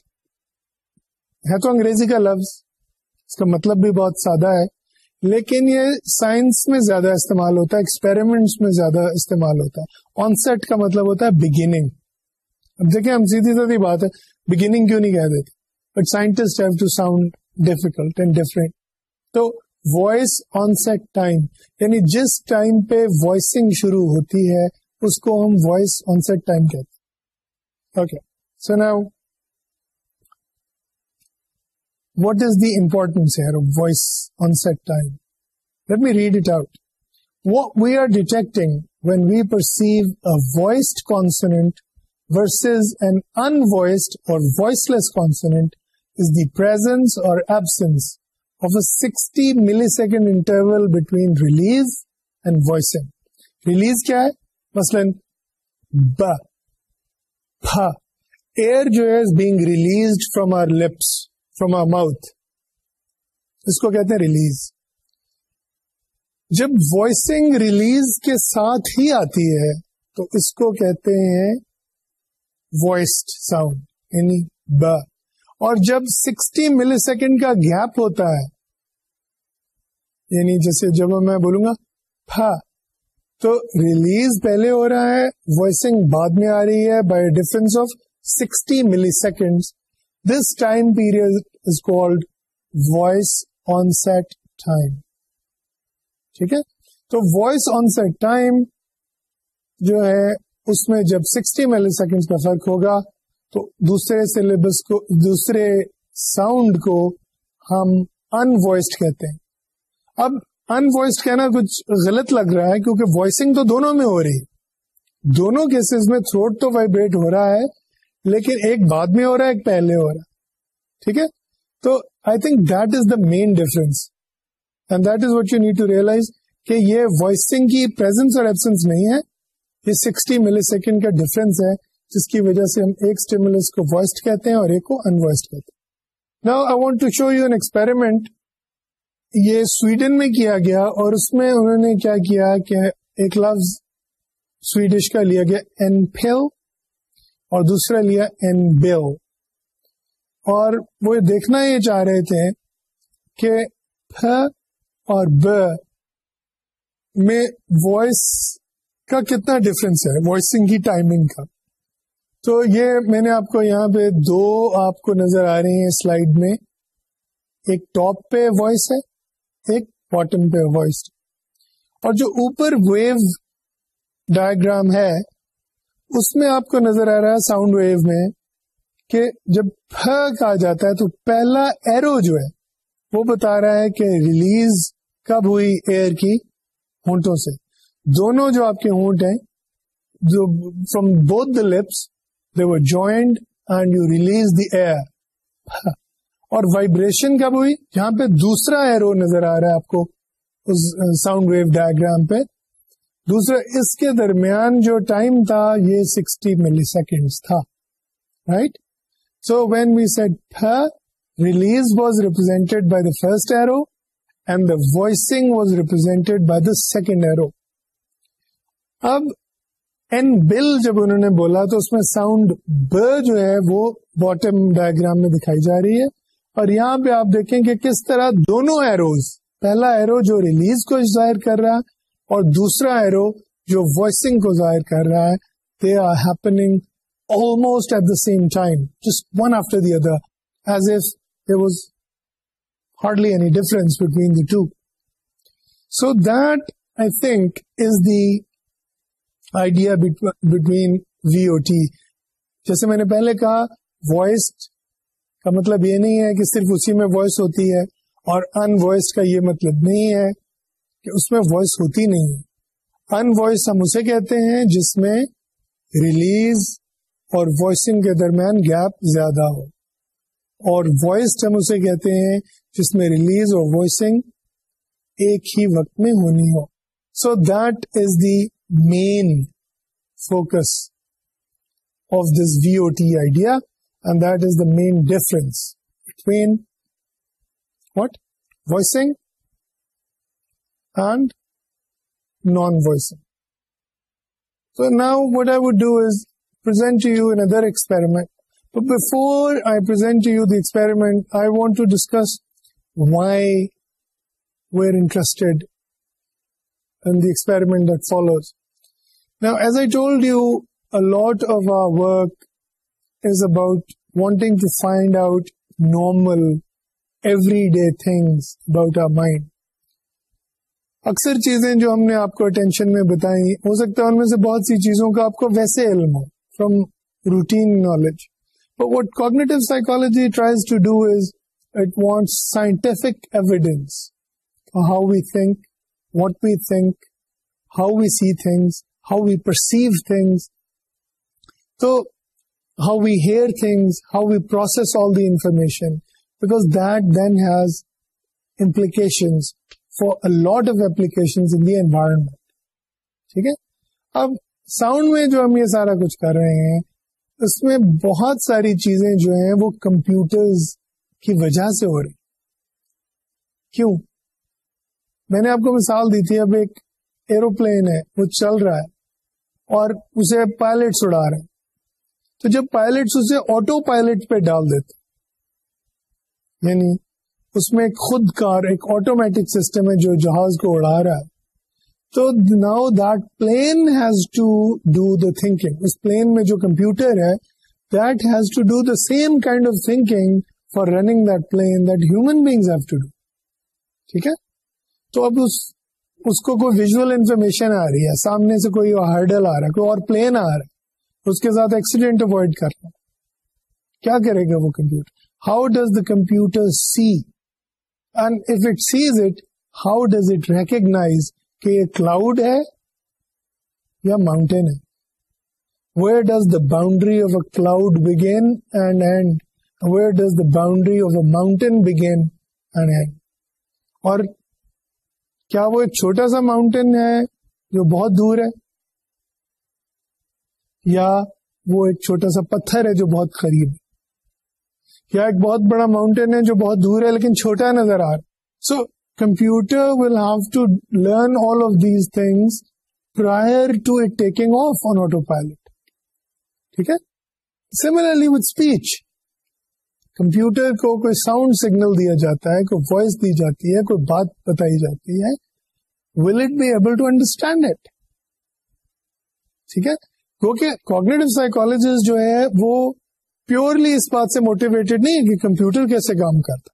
ہے تو انگریزی کا لفظ، اس کا مطلب بھی بہت سادہ ہے، لیکن یہ سائنس میں زیادہ استعمال ہوتا ہے ایکسپیریمنٹس میں زیادہ استعمال ہوتا ہے۔ آن سیٹ کا مطلب ہوتا ہے بگیننگ اب دیکھیں، ہم سیدھی سیدھی بات ہے بگیننگ کیوں نہیں کہہ دیتے؟ But scientist have to sound difficult and different تو وائس آن سیٹ ٹائم یعنی جس ٹائم پہ وائسنگ شروع ہوتی ہے اس کو ہم وائس آن سیٹ ٹائم کہتے ہیں۔ Okay so now what is the importance here voice onset time let me read it out we are detecting when we perceive a voiced consonant versus an unvoiced or voiceless consonant is the presence or absence of a 60 millisecond interval between release and voicing. Release کیا ہے مثلاً ب air جو ہے being release from our lips from our mouth اس کو کہتے ہیں release جب وائسنگ ریلیز کے ساتھ ہی آتی ہے، تو اس کو کہتے ہیں وائسڈ ساؤنڈ یعنی ب. اور جب سکسٹی ملی سیکنڈ کا گیپ ہوتا ہے یعنی جیسے جب میں بولوں گا تو ریلیز پہلے ہو رہا ہے وائسنگ بعد میں آ رہی ہے by difference of sixty millisecond this time period is called voice onset time ٹھیک ہے؟ تو وائس آن سیٹ ٹائم جو ہے، اس میں جب سکسٹی ملی سیکنڈ کا فرق ہوگا، تو دوسرے سلیبس کو، دوسرے ساؤنڈ کو ہم ان وائسڈ کہتے ہیں۔ اب ان وائسڈ کہنا کچھ غلط لگ رہا ہے کیونکہ وائسنگ تو دونوں میں ہو رہی ہے۔ دونوں کیسز میں تھروٹ تو وائبریٹ ہو رہا ہے، لیکن ایک بعد میں ہو رہا ہے، ایک پہلے ہو رہا ہے۔ ٹھیک ہے؟ تو I think that is the main difference and that is what you need to realize کہ یہ وائسنگ کی پرزینس اور ایبسنس نہیں ہے۔ یہ سکسٹی ملی سیکنڈ کا ڈفرنس ہے، جس کی وجہ سے ہم ایک اسٹیمولس کو وائسڈ کہتے ہیں اور ایک کو انوائسڈ کہتے ہیں۔ نا I want to show you an experiment یہ سویڈن میں کیا گیا اور اس میں انہوں نے کیا کیا کہ ایک لفظ سویڈش کا لیا گیا این پھل اور دوسرا لیا این بیل اور وہ دیکھنا یہ چاہ رہے تھے کہ پھ اور ب میں وائس کا کتنا ڈفرینس ہے وائسنگ کی ٹائمنگ کا۔ تو یہ میں نے آپ کو یہاں پہ دو آپ کو نظر آ رہی ہیں سلائڈ میں۔ ایک ٹاپ پہ وائس ہے ایک باٹم پہ وائس اور جو اوپر ویو ڈائگرام ہے، اس میں آپ کو نظر آ رہا ہے ساؤنڈ ویو میں کہ جب کہا جاتا ہے تو پہلا ایرو جو ہے، وہ بتا رہا ہے کہ ریلیز کب ہوئی ایئر کی ہونٹوں سے۔ دونوں جو آپ کے ہونٹ ہیں، جو from both the lips they joined and you release the air اور وائبریشن کب ہوئی؟ جہاں پہ دوسرا ایرو نظر آ رہا ہے آپ کو، اس ساؤنڈ ویو ڈائگرام پہ۔ دوسرا، اس کے درمیان جو ٹائم تھا، یہ سکسٹی ملی سیکنڈ تھا right so when we set release was represented by the first arrow and the voicing was represented by the second arrow اب این بل جب انہوں نے بولا تو اس میں ساؤنڈ ب جو ہے وہ باٹم ڈائگرام میں دکھائی جا رہی ہے۔ اور یہاں پہ آپ دیکھیں کہ کس طرح دونوں ایروز پہلا ایرو جو ریلیز کو ظاہر کر رہا ہے اور دوسرا ایرو جو وائسنگ کو ظاہر کر رہا ہے they are happening almost at the same time just one after the other as if there was hardly any difference between the two so that I think is the idea between V O T جیسے میں نے پہلے کہا voice کا مطلب یہ نہیں ہے کہ صرف اسی میں وائس ہوتی ہے اور ان وائس کا یہ مطلب نہیں ہے کہ اس میں وائس ہوتی نہیں ہے۔ ان وائس ہم اسے کہتے ہیں جس میں ریلیز اور وائسنگ کے درمیان گیپ زیادہ ہو۔ اور وائس ہم اسے کہتے ہیں جس میں ریلیز اور وائسنگ ایک ہی وقت میں ہونی ہو۔ So that is the main focus of this V O T idea And that is the main difference between what? Voicing and non-voicing. So now what I would do is present to you another experiment. But before I present to you the experiment, I want to discuss why we're interested in the experiment that follows. Now, as I told you, a lot of our work is about wanting to find out normal, everyday things about our mind. اکثر چیزیں جو ہم نے آپ کو attention میں بتائی ہو سکتا ہے ان میں سے بہت سی چیزوں کا آپ کو ویسے علم ہو from routine knowledge what cognitive psychology tries to do is it wants scientific evidence how we think what we think how we see things how we perceive things تو how we hear things, how we process all the information, because that then has implications for a lot of applications in the environment. ٹھیک ہے اب sound میں جو ہم یہ سارا کچھ کر رہے ہیں اس میں بہت ساری چیزیں جو ہیں وہ کمپیوٹرز کی وجہ سے ہو رہی کیوں میں نے آپ کو مثال دی تھی اب ایک ایروپلین ہے وہ چل رہا ہے اور اسے پائلٹس اڑا رہے ہیں تو جب پائلٹ اسے آٹو پائلٹ پہ ڈال دیتے یعنی اس میں ایک خود کار، ایک آٹومیٹک سسٹم ہے جو جہاز کو اڑا رہا ہے۔ تو now that plane has to do the thinking us plane میں جو کمپیوٹر ہے that has to do the same kind of thinking for running that plane that human beings have to do ٹھیک ہے؟ تو اب اس اس کو کوئی ویژل انفارمیشن آ رہی ہے، سامنے سے کوئی ہرڈل آ رہا ہے، کوئی اور پلین آ رہا ہے۔ اس کے ساتھ ایکسیڈینٹ اوائڈ کرنا کیا کرے گا وہ computer how does the computer see and if it sees it how does it recognize کہ یہ کلاؤڈ ہے یا ماؤنٹین ہے؟ Where does the boundary of a cloud begin and and where does the boundary of a mountain begin and and اور کیا وہ ایک چھوٹا سا ماؤنٹین ہے جو بہت دور ہے؟ یا وہ ایک چھوٹا سا پتھر ہے جو بہت قریب ہے، یا ایک بہت بڑا ماؤنٹین ہے جو بہت دور ہے لیکن چھوٹا نظر آ رہا so computer will have to learn all of these things prior to it taking off on autopilot ٹھیک ہے؟ سملرلی وتھ اسپیچ کمپیوٹر کو کوئی ساؤنڈ سگنل دیا جاتا ہے، کوئی وائس دی جاتی ہے، کوئی بات بتائی جاتی ہے will it be able to understand it ٹھیک ہے؟ کیونکہ کوگنیٹو سائیکولوجسٹ جو ہے وہ پیورلی اس بات سے موٹیویٹڈ نہیں ہے کہ کمپیوٹر کیسے کام کرتا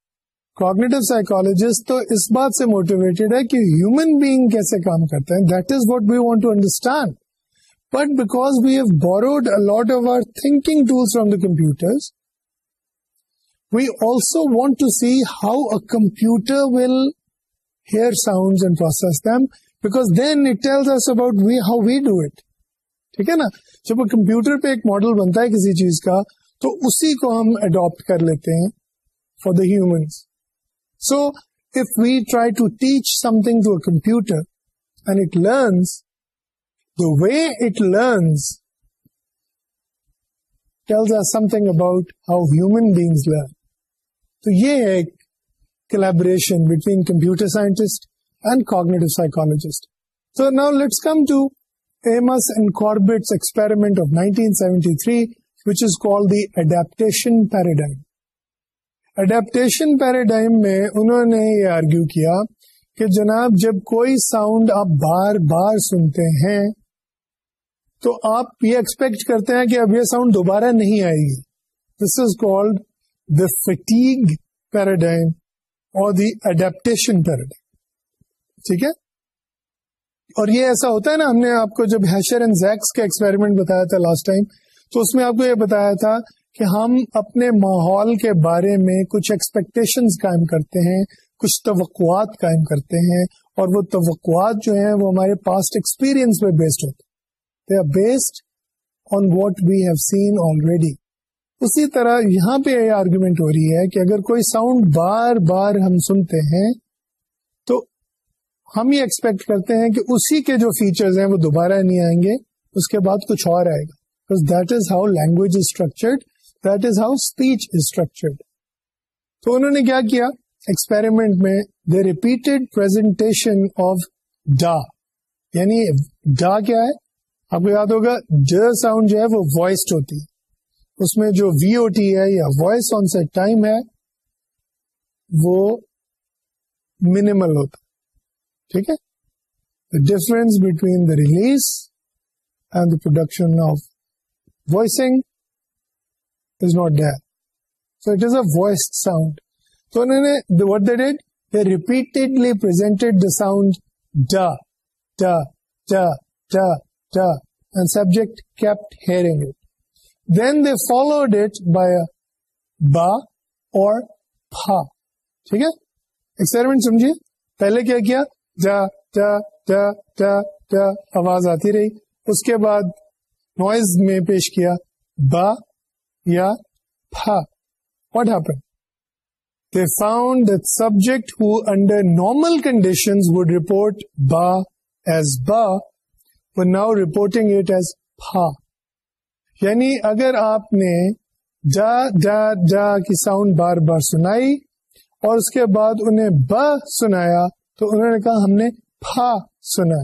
کوگنیٹو سائیکولوجسٹ تو اس بات سے موٹیویٹڈ ہے کہ ہیومن بینگ کیسے کام کرتا ہے۔ That is what we want to understand but because we have borrowed a lot of our thinking tools from the computer we also want to see how a computer will hear sound and process them because then it tells about we how we do it ٹھیک ہے نا؟ جب وہ computer پہ ایک model بنتا ہے کسی چیز کا، تو اسی کو ہم اڈاپٹ کر لیتے ہیں for the humans so if we try to teach something to a computer and it learns the way it learns tells our something about how human beings learn تو یہ ہے ایک collaboration between computer scientist and cognitive psychologist. So now let's come to Amos and Corbett's experiment of 1973, which is called the adaptation paradigm. Adaptation paradigm میں انہوں نے یہ argue کیا کہ جناب جب کوئی ساؤنڈ آپ بار بار سنتے ہیں تو آپ یہ ایکسپیکٹ کرتے ہیں کہ اب یہ ساؤنڈ دوبارہ نہیں آئے گی this is called the fatigue paradigm اور دی اڈیپٹیشن پیراڈائم ٹھیک ہے اور یہ ایسا ہوتا ہے نا، ہم نے آپ کو جب ہیشر اینڈ زیکس کا ایکسپیریمنٹ بتایا تھا لاسٹ ٹائم تو اس میں آپ کو یہ بتایا تھا کہ ہم اپنے ماحول کے بارے میں کچھ ایکسپیکٹیشن قائم کرتے ہیں، کچھ توقعات قائم کرتے ہیں، اور وہ توقعات جو ہیں وہ ہمارے پاسٹ ایکسپیرئنس پہ بیسڈ ہوتے they are based on what we have seen already اسی طرح یہاں پہ یہ آرگومنٹ ہو رہی ہے کہ اگر کوئی ساؤنڈ بار بار ہم سنتے ہیں ہم یہ ایکسپیکٹ کرتے ہیں کہ اسی کے جو فیچرز ہیں وہ دوبارہ نہیں آئیں گے، اس کے بعد کچھ اور آئے گا۔ That is how language is structured that is how speech is structured تو انہوں نے کیا کیا؟ ایکسپیریمنٹ میں دا ریپیٹڈ پرزنٹیشن آف ڈا یعنی ڈا کیا ہے؟ آپ کو یاد ہوگا ڈ ساؤنڈ جو ہے وہ وائسڈ ہوتی ہے۔ اس میں جو وی او ٹی ہے یا وائس آن سیٹ ٹائم ہے، وہ منیمل ہوتا ٹھیک ہے؟ Difference between the release and the production of voicing is not there so it is a voice sound تو انہوں نے what the did they repeatedly presented the sound da da da da da and subject kept hearing it then they followed it by ba اور پھا ٹھیک ہے؟ Experiment سمجھیے. پہلے کیا کیا؟ جا جا جا جا جا، آواز آتی رہی۔ اس کے بعد نوائز میں پیش کیا، با یا pha. What happen they found the subject who under normal condition would report ba as ba now reporting it as pha یعنی اگر آپ نے جا جا جا کی ساؤنڈ بار بار سنائی اور اس کے بعد انہیں ب سنایا تو انہوں نے کہا ہم نے پھا سنا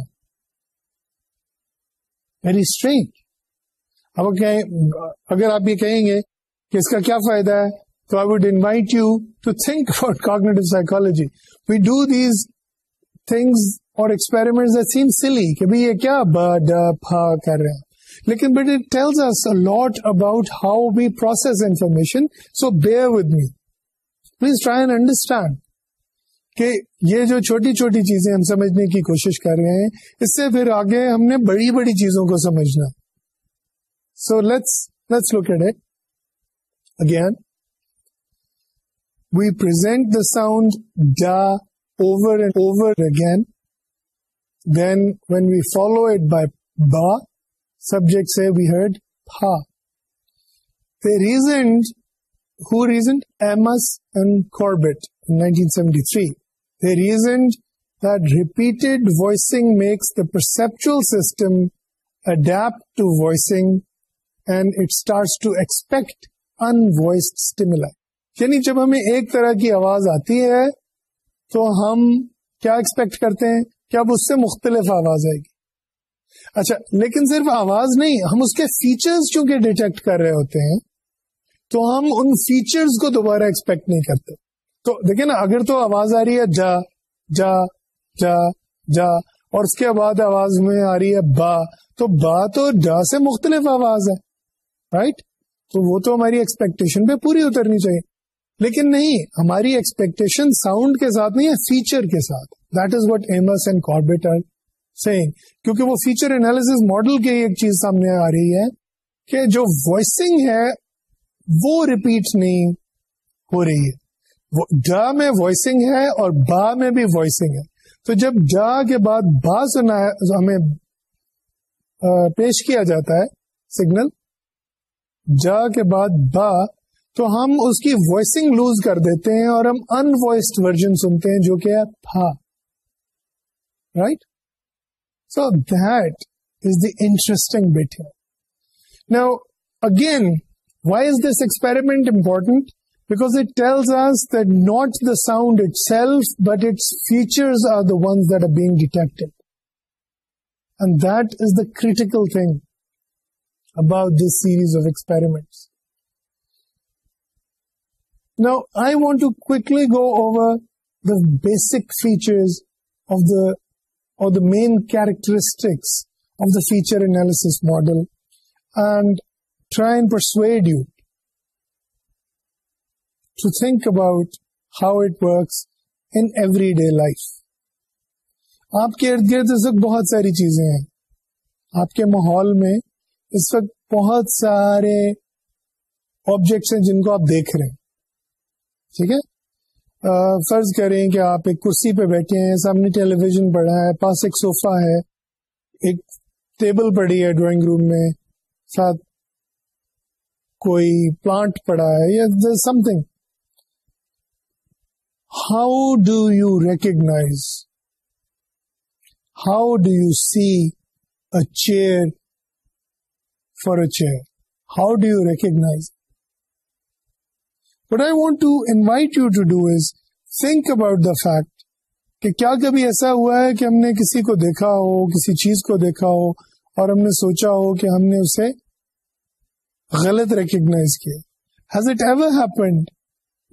ویری اسٹرینج اب اگر آپ یہ کہیں گے کہ اس کا کیا فائدہ ہے، تو I would invite you to think about cognitive psychology we do these things اور ایکسپیریمنٹ سیم سلی کہ بھائی یہ کیا ب ڈ پھا کر رہے ہیں۔ لیکن but it tells us lot about how we process information so bear with me please try and understand کہ یہ جو چھوٹی چھوٹی چیزیں ہم سمجھنے کی کوشش کر رہے ہیں، اس سے پھر آگے ہم نے بڑی بڑی چیزوں کو سمجھنا۔ So let's let's look at it again we present the sound da over and over again then when we follow it by ba subject says we heard ha recent ہو recent Eimas and Corbit 1973 The reason that repeated voicing makes the perceptual system adapt to voicing and it starts to expect unvoiced stimuli. یعنی جب ہمیں ایک طرح کی آواز آتی ہے تو ہم کیا ایکسپیکٹ کرتے ہیں؟ کہ اب اس سے مختلف آواز آئے گی۔ اچھا لیکن صرف آواز نہیں، ہم اس کے فیچرز چونکہ ڈیٹیکٹ کر رہے ہوتے ہیں، تو ہم ان فیچرز کو دوبارہ ایکسپیکٹ نہیں کرتے۔ تو دیکھیں نا، اگر تو آواز آ رہی ہے جا جا جا جا، اور اس کے بعد آواز میں آ رہی ہے با، تو بات اور ڈا سے مختلف آواز ہے رائٹ تو وہ تو ہماری ایکسپیکٹیشن پہ پوری اترنی چاہیے۔ لیکن نہیں، ہماری ایکسپیکٹیشن ساؤنڈ کے ساتھ نہیں ہے فیچر کے ساتھ۔ That is what Eimas and Corbit are کیونکہ وہ فیچر انالیس ماڈل کی ایک چیز سامنے آ رہی ہے کہ جو وائسنگ ہے، وہ ریپیٹ نہیں ہو رہی ہے۔ ڈا میں وائسنگ ہے اور با میں بھی وائسنگ ہے۔ تو جب ڈا کے بعد با سنا ہے، ہمیں پیش کیا جاتا ہے سگنل جا کے بعد با، تو ہم اس کی وائسنگ لوز کر دیتے ہیں اور ہم ان وائسڈ ورژن سنتے ہیں جو کہ ہے pha right so that is the interesting but now again why is this experiment important because it tells us that not the sound itself, but its features are the ones that are being detected. And that is the critical thing about this series of experiments. Now, I want to quickly go over the basic features of the main characteristics of the feature analysis model and try and persuade you to think about how it works in everyday life. آپ کے ارد گرد اس وقت بہت ساری چیزیں ہیں۔ آپ کے ماحول میں اس وقت بہت سارے آبجیکٹس ہیں جن کو آپ دیکھ رہے ہیں۔ ٹھیک ہے؟ فرض کریں کہ آپ ایک کرسی پہ بیٹھے ہیں، سامنے ٹیلی ویژن پڑا ہے، پاس ایک سوفا ہے، ایک ٹیبل پڑی ہے ڈرائنگ روم میں، ساتھ کوئی پلانٹ پڑا ہے یا something how do you recognise how do you see a chair for a chair how do you recognise but I want to invite you to do is think about the fact کہ کیا کبھی ایسا ہوا ہے کہ ہم نے کسی کو دیکھا ہو، کسی چیز کو دیکھا ہو اور ہم نے سوچا ہو کہ ہم نے اسے غلط ریکگنائز کیا۔ Has it ever happened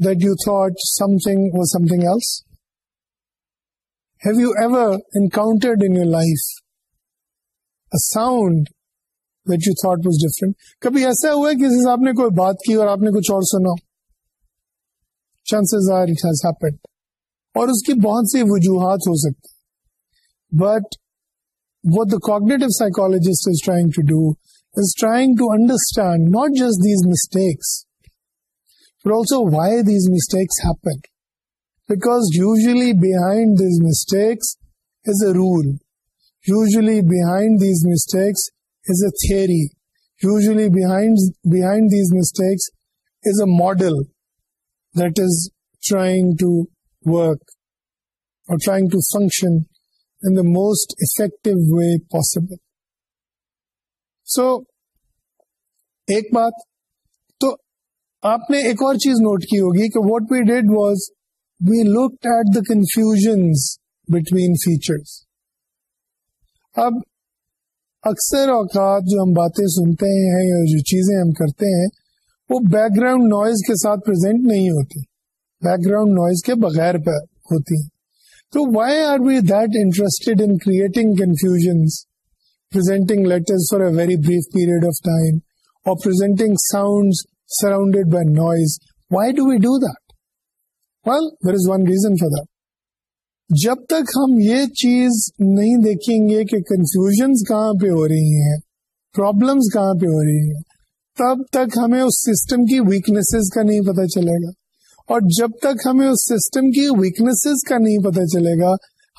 that you thought something or something else have you ever encountered in your life sound that you thought was different کبھی ایسا ہوا ہے کسی سے آپ نے کوئی بات کی اور آپ نے کچھ اور سنا chances are it has happened اور اس کی بہت سی وجوہات ہو سکتی but what the cognitive psychologist is trying to do is trying to understand not just these mistakes but also why these mistakes happen. Because usually behind these mistakes is a rule. Usually behind these mistakes is a theory. Usually behind behind these mistakes is a model that is trying to work or trying to function in the most effective way possible. So, ایک بات آپ نے ایک اور چیز note کی ہوگی کہ what we did was we look at the confuse between features اب اکثر اوقات جو ہم باتیں سنتے ہیں یا جو چیزیں ہم کرتے ہیں، وہ بیک گراؤنڈ نوائز کے ساتھ پرزینٹ نہیں ہوتی۔ بیک گراؤنڈ نوائز کے بغیر ہوتی ہیں۔ تو why are we that interested in creating presenting letter for a very brief period of time or presenting sound surrounded by noise why do we do that well there is one reason for that جب تک ہم یہ چیز نہیں دیکھیں گے کہ confuse کہاں پہ ہو رہی ہیں پرابلمس کہاں پہ ہو رہی ہیں، تب تک ہمیں اس سسٹم کی ویکنیسز کا نہیں پتا چلے گا۔ اور جب تک ہمیں اس سسٹم کی ویکنیسز کا نہیں پتا چلے گا،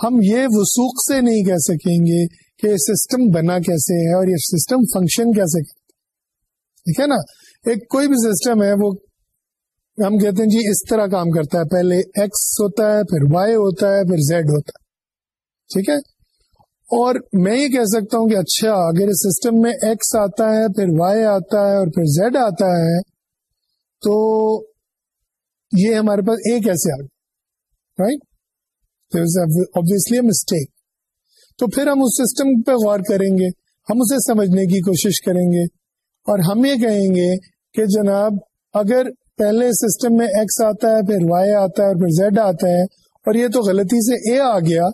ہم یہ وسوخ سے نہیں کہہ سکیں گے کہ یہ سسٹم بنا کیسے ہے اور یہ سسٹم فنکشن کیسے کرتا ٹھیک ہے نا؟ ایک کوئی بھی سسٹم ہے، وہ ہم کہتے ہیں جی اس طرح کام کرتا ہے۔ پہلے ایکس ہوتا ہے، پھر وائی ہوتا ہے، پھر زیڈ ہوتا ہے۔ ٹھیک ہے؟ اور میں یہ کہہ سکتا ہوں کہ اچھا اگر اس سسٹم میں ایکس آتا ہے، پھر وائی آتا ہے اور پھر زیڈ آتا ہے، تو یہ ہمارے پاس اے کیسے آ گیا رائٹ آبیسلی مسٹیک تو پھر ہم اس سسٹم پہ غور کریں گے، ہم اسے سمجھنے کی کوشش کریں گے اور ہم یہ کہیں گے کہ جناب، اگر پہلے سسٹم میں ایکس آتا ہے، پھر وائی آتا ہے اور پھر زیڈ آتا ہے اور یہ تو غلطی سے اے آ گیا،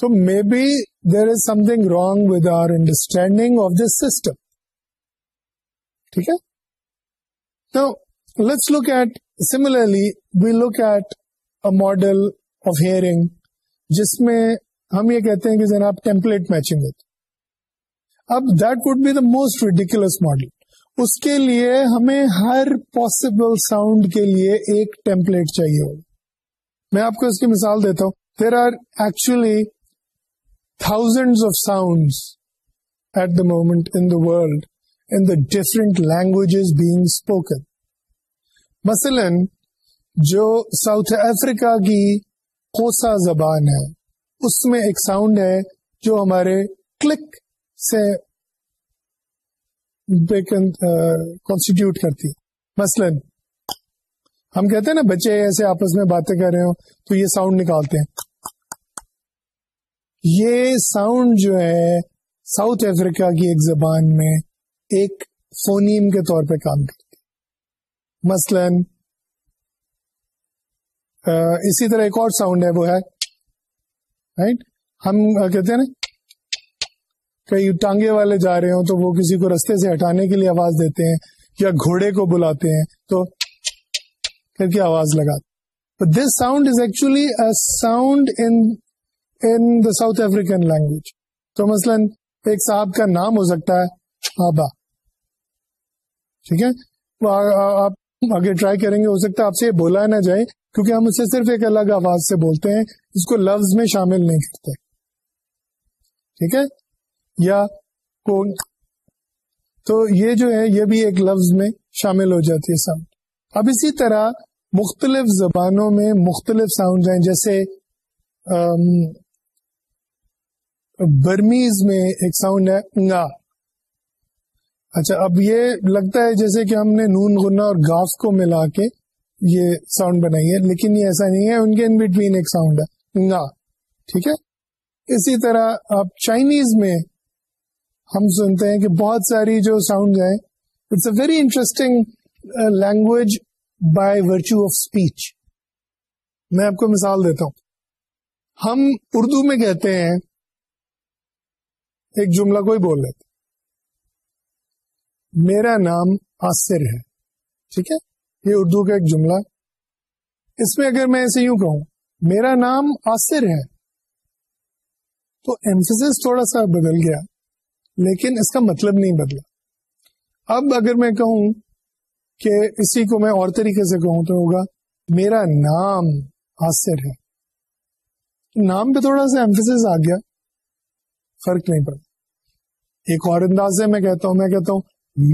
تو maybe there is something wrong with our understanding of this system ٹھیک ہے؟ تو let's look at similarly we look at a model of hearing جس میں ہم یہ کہتے ہیں کہ جناب ٹیمپلیٹ میچنگ ہوتی۔ اب that would be the most ridiculous model اس کے لیے ہمیں ہر پاسبل ساؤنڈ کے لیے ایک ٹیمپلیٹ چاہیے ہوگا میں آپ کو اس کی مثال دیتا ہوں۔ There are actually thousand of sound at the moment in the world in the different languages being spoken مثلاً جو ساؤتھ افریقہ کی کوسا زبان ہے، اس میں ایک ساؤنڈ ہے جو ہمارے کلک سے کانسٹیٹیوٹ کرتی مثلا، ہم کہتے ہیں نا، بچے ایسے آپس میں باتیں کر رہے ہو تو یہ ساؤنڈ نکالتے ہیں۔ یہ ساؤنڈ جو ہے ساؤتھ افریقہ کی ایک زبان میں ایک فونیم کے طور پہ کام کرتی مثلا اسی طرح ایک اور ساؤنڈ ہے، وہ ہے رائٹ ہم کہتے ہیں نا کئی ٹانگے والے جا رہے ہوں تو وہ کسی کو رستے سے ہٹانے کے لیے آواز دیتے ہیں یا گھوڑے کو بلاتے ہیں تو کر کے آواز لگاتے this sound is actually sound in the South African language تو مثلا ایک صاحب کا نام ہو سکتا ہے آبا. ٹھیک ہے؟ آپ آگے ٹرائی کریں گے، ہو سکتا ہے آپ سے یہ بولا نہ جائے، کیونکہ ہم اسے صرف ایک الگ آواز سے بولتے ہیں، اس کو لفظ میں شامل نہیں کرتے۔ ٹھیک ہے؟ یا کون۔ تو یہ جو ہے، یہ بھی ایک لفظ میں شامل ہو جاتی ہے ساؤنڈ۔ اب اسی طرح مختلف زبانوں میں مختلف ساؤنڈ ہیں، جیسے برمیز میں ایک ساؤنڈ ہے نگا اچھا اب یہ لگتا ہے جیسے کہ ہم نے نون، گنا اور گاف کو ملا کے یہ ساؤنڈ بنائی ہے، لیکن یہ ایسا نہیں ہے، ان کے ان بٹوین ایک ساؤنڈ ہے نگا ٹھیک ہے؟ اسی طرح آپ چائنیز میں ہم سنتے ہیں کہ بہت ساری جو ساؤنڈ ہیں it's a very interesting language by virtue of speech میں آپ کو مثال دیتا ہوں۔ ہم اردو میں کہتے ہیں، ایک جملہ کوئی بول رہے میرا نام آصر ہے۔ ٹھیک ہے؟ یہ اردو کا ایک جملہ۔ اس میں اگر میں ایسے یوں کہوں، میرا نام آصر ہے۔ تو ایمفس تھوڑا سا بدل گیا۔ لیکن اس کا مطلب نہیں بدلا۔ اب اگر میں کہوں کہ اسی کو میں اور طریقے سے کہوں تو ہوگا، میرا نام آصر ہے۔ نام پہ تھوڑا سا ایمفس آ گیا، فرق نہیں پڑتا۔ ایک اور انداز سے میں کہتا ہوں، میں کہتا ہوں،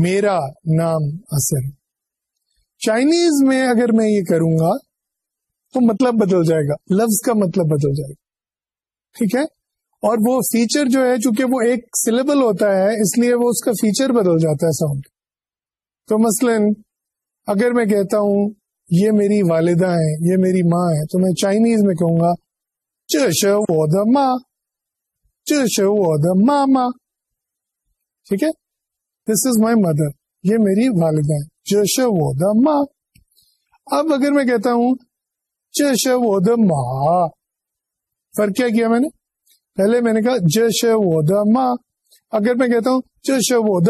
میرا نام آصر ہے۔ چائنیز میں اگر میں یہ کروں گا تو مطلب بدل جائے گا، لفظ کا مطلب بدل جائے گا۔ ٹھیک ہے؟ اور وہ فیچر جو ہے، چونکہ وہ ایک سلیبل ہوتا ہے، اس لیے وہ اس کا فیچر بدل جاتا ہے ساؤنڈ تو مثلا اگر میں کہتا ہوں، یہ میری والدہ ہے یہ میری ماں ہے تو میں چائنیز میں کہوں گا ماں ٹھیک ہے؟ دس از مائی مدر یہ میری والدہ ہے جش و ماں. اب اگر میں کہتا ہوں چش و ماں. فرق کیا کیا میں نے؟ پہلے میں نے کہا، جش و اگر میں کہتا ہوں، جش و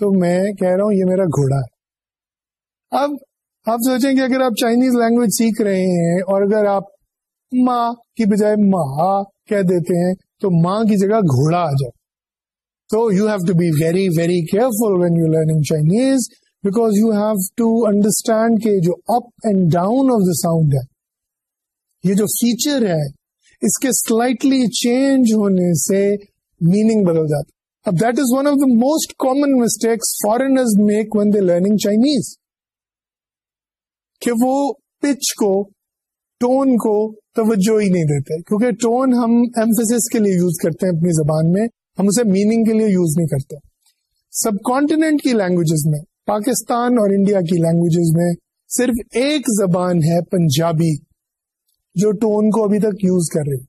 تو میں کہہ رہا ہوں، یہ میرا گھوڑا ہے۔ اب آپ سوچیں کہ اگر آپ چائنیز لینگویج سیکھ رہے ہیں، اور اگر آپ ماں کی بجائے ماں کہہ دیتے ہیں، تو ماں کی جگہ گھوڑا آ جائے۔ تو you have to be very very careful when you learning Chinese because you have to understand کہ جو up and down of the sound ہے، یہ جو فیچر ہے اس کے سلائٹلی چینج ہونے سے میننگ بدل جاتا اب that is one of the most common mistakes foreigners make when they learning Chinese کہ وہ پچ کو ٹون کو توجہ ہی نہیں دیتے۔ کیونکہ ٹون ہم ایمفیس کے لیے یوز کرتے ہیں اپنی زبان میں، ہم اسے میننگ کے لیے یوز نہیں کرتے۔ سب کانٹیننٹ کی لینگویجز میں، پاکستان اور انڈیا کی لینگویجز میں صرف ایک زبان ہے پنجابی۔ جو ٹون کو ابھی تک یوز کر رہی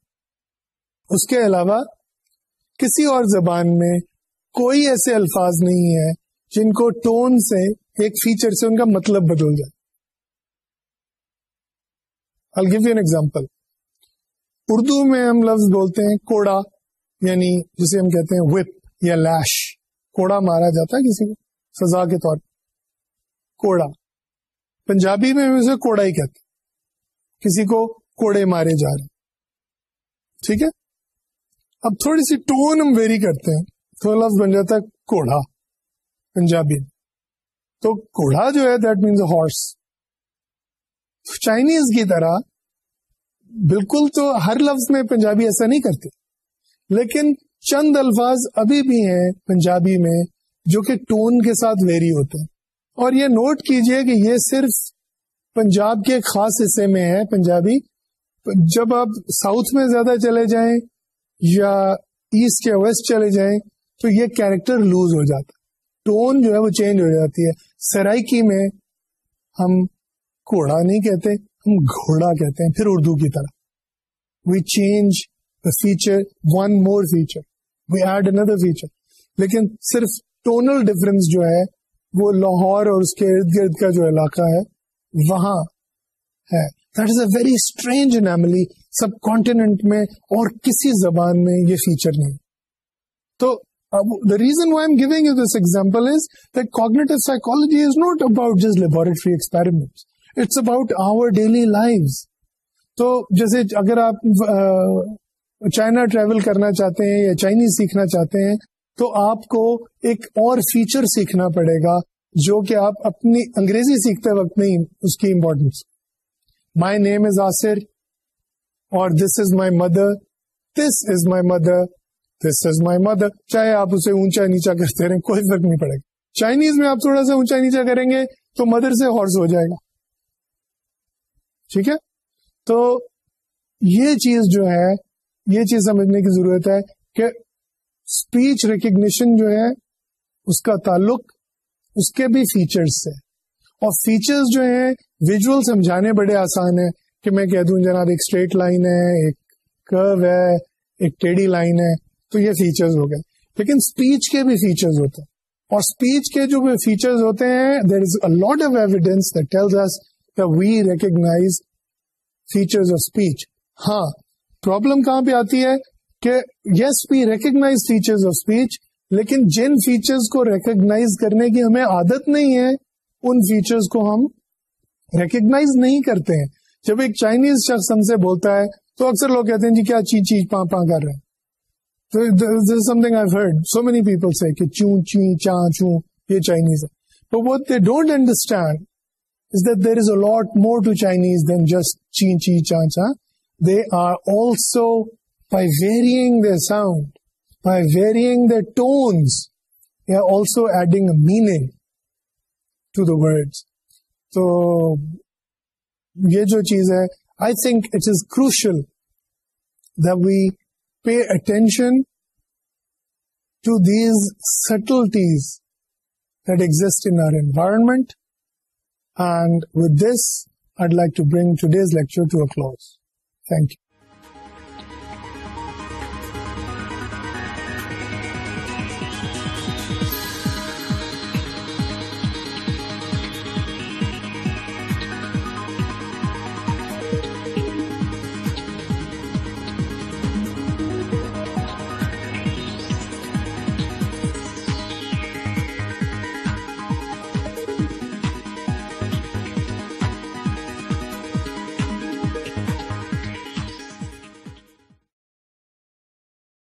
اس کے علاوہ کسی اور زبان میں کوئی ایسے الفاظ نہیں ہے جن کو ٹون سے ایک فیچر سے ان کا مطلب بدل جائے۔ Give you an example Urdu میں ہم لفظ بولتے ہیں کوڑا یعنی جسے ہم کہتے ہیں وپ یا لیش کوڑا مارا جاتا ہے کسی کو، سزا کے طور پر۔ کوڑا۔ پنجابی میں اسے کوڑا ہی کہتے کسی کو کوڑے مارے جا رہے ٹھیک ہے؟ اب تھوڑی سی ٹون ہم ویری کرتے ہیں۔ تو لفظ بن جاتا ہے کوڑا، پنجابی۔ تو کوڑا جو ہے دیٹ مینس ہارس چائنیز کی طرح بالکل تو ہر لفظ میں پنجابی ایسا نہیں کرتے۔ لیکن چند الفاظ ابھی بھی ہیں پنجابی میں جو کہ ٹون کے ساتھ ویری ہوتے ہیں۔ اور یہ نوٹ کیجیے کہ یہ صرف پنجاب کے ایک خاص حصے میں ہے، پنجابی۔ جب آپ ساؤتھ میں زیادہ چلے جائیں یا ایسٹ یا ویسٹ چلے جائیں تو یہ کیریکٹر لوز ہو جاتا ٹون جو ہے وہ چینج ہو جاتی ہے۔ سرائکی میں ہم کوڑا نہیں کہتے، ہم گھوڑا کہتے ہیں، پھر اردو کی طرح۔ We change the feature one more feature we add another feature لیکن صرف ٹونل ڈفرنس جو ہے، وہ لاہور اور اس کے ارد گرد کا جو علاقہ ہے، وہاں ہے۔ That is a very strange anomaly subcontinent میں اور کسی زبان میں یہ فیچر نہیں تو the reason why I'm giving you this example is that cognitive psychology is not about just laboratory experiments. It's about our daily lives. تو جیسے اگر آپ چائنا ٹریول کرنا چاہتے ہیں یا چائنیز سیکھنا چاہتے ہیں، تو آپ کو ایک اور فیچر سیکھنا پڑے گا جو کہ آپ اپنی انگریزی سیکھتے وقت نہیں، اس کی importance my name is Asir or this is my mother this is my mother this is my mother چاہے آپ اسے اونچا نیچا کرتے رہیں، کوئی فرق نہیں پڑے گا۔ چائنیز میں آپ تھوڑا سا اونچا نیچا کریں گے تو مدر سے ہارس ہو جائے گا۔ ٹھیک ہے؟ تو یہ چیز جو ہے، یہ چیز سمجھنے کی ضرورت ہے کہ اسپیچ ریکگنیشن جو ہے، اس کا تعلق اس کے بھی فیچرز سے۔ اور فیچرز جو ہیں ویژل سمجھانے بڑے آسان ہیں کہ میں کہہ دوں جناب ایک اسٹریٹ لائن ہے، ایک کرو ہے، ایک ٹیڈی لائن ہے، تو یہ فیچرز ہو گئے۔ لیکن اسپیچ کے بھی فیچرز ہوتے ہیں۔ اور اسپیچ کے جو فیچرز ہوتے ہیں there is a lot of evidence tells we recognise features of speech ہاں پرابلم کہاں پہ آتی ہے کہ yes we recognise features of speech لیکن جن فیچرز کو ریکگناز کرنے کی ہمیں عادت نہیں ہے ان فیچرز کو ہم ریکگناز نہیں کرتے ہیں۔ جب ایک چائنیز شخص ہم سے بولتا ہے، تو اکثر لوگ کہتے ہیں جی کیا چیز چیز پاں پاں کر رہے ہیں۔ Something I heard so many people says کہ چون چی چا چون یہ چائنیز ہے۔ What they don't understand is that there is a lot more to Chinese than just چین چی چا چا they are also by varying the sound by varying the tones they are also adding a meaning to the word تو یہ جو چیز ہے I think it is crucial the pay attention to these subtleties that exist in our environment and with this I like to bring to these lecture to a close thank you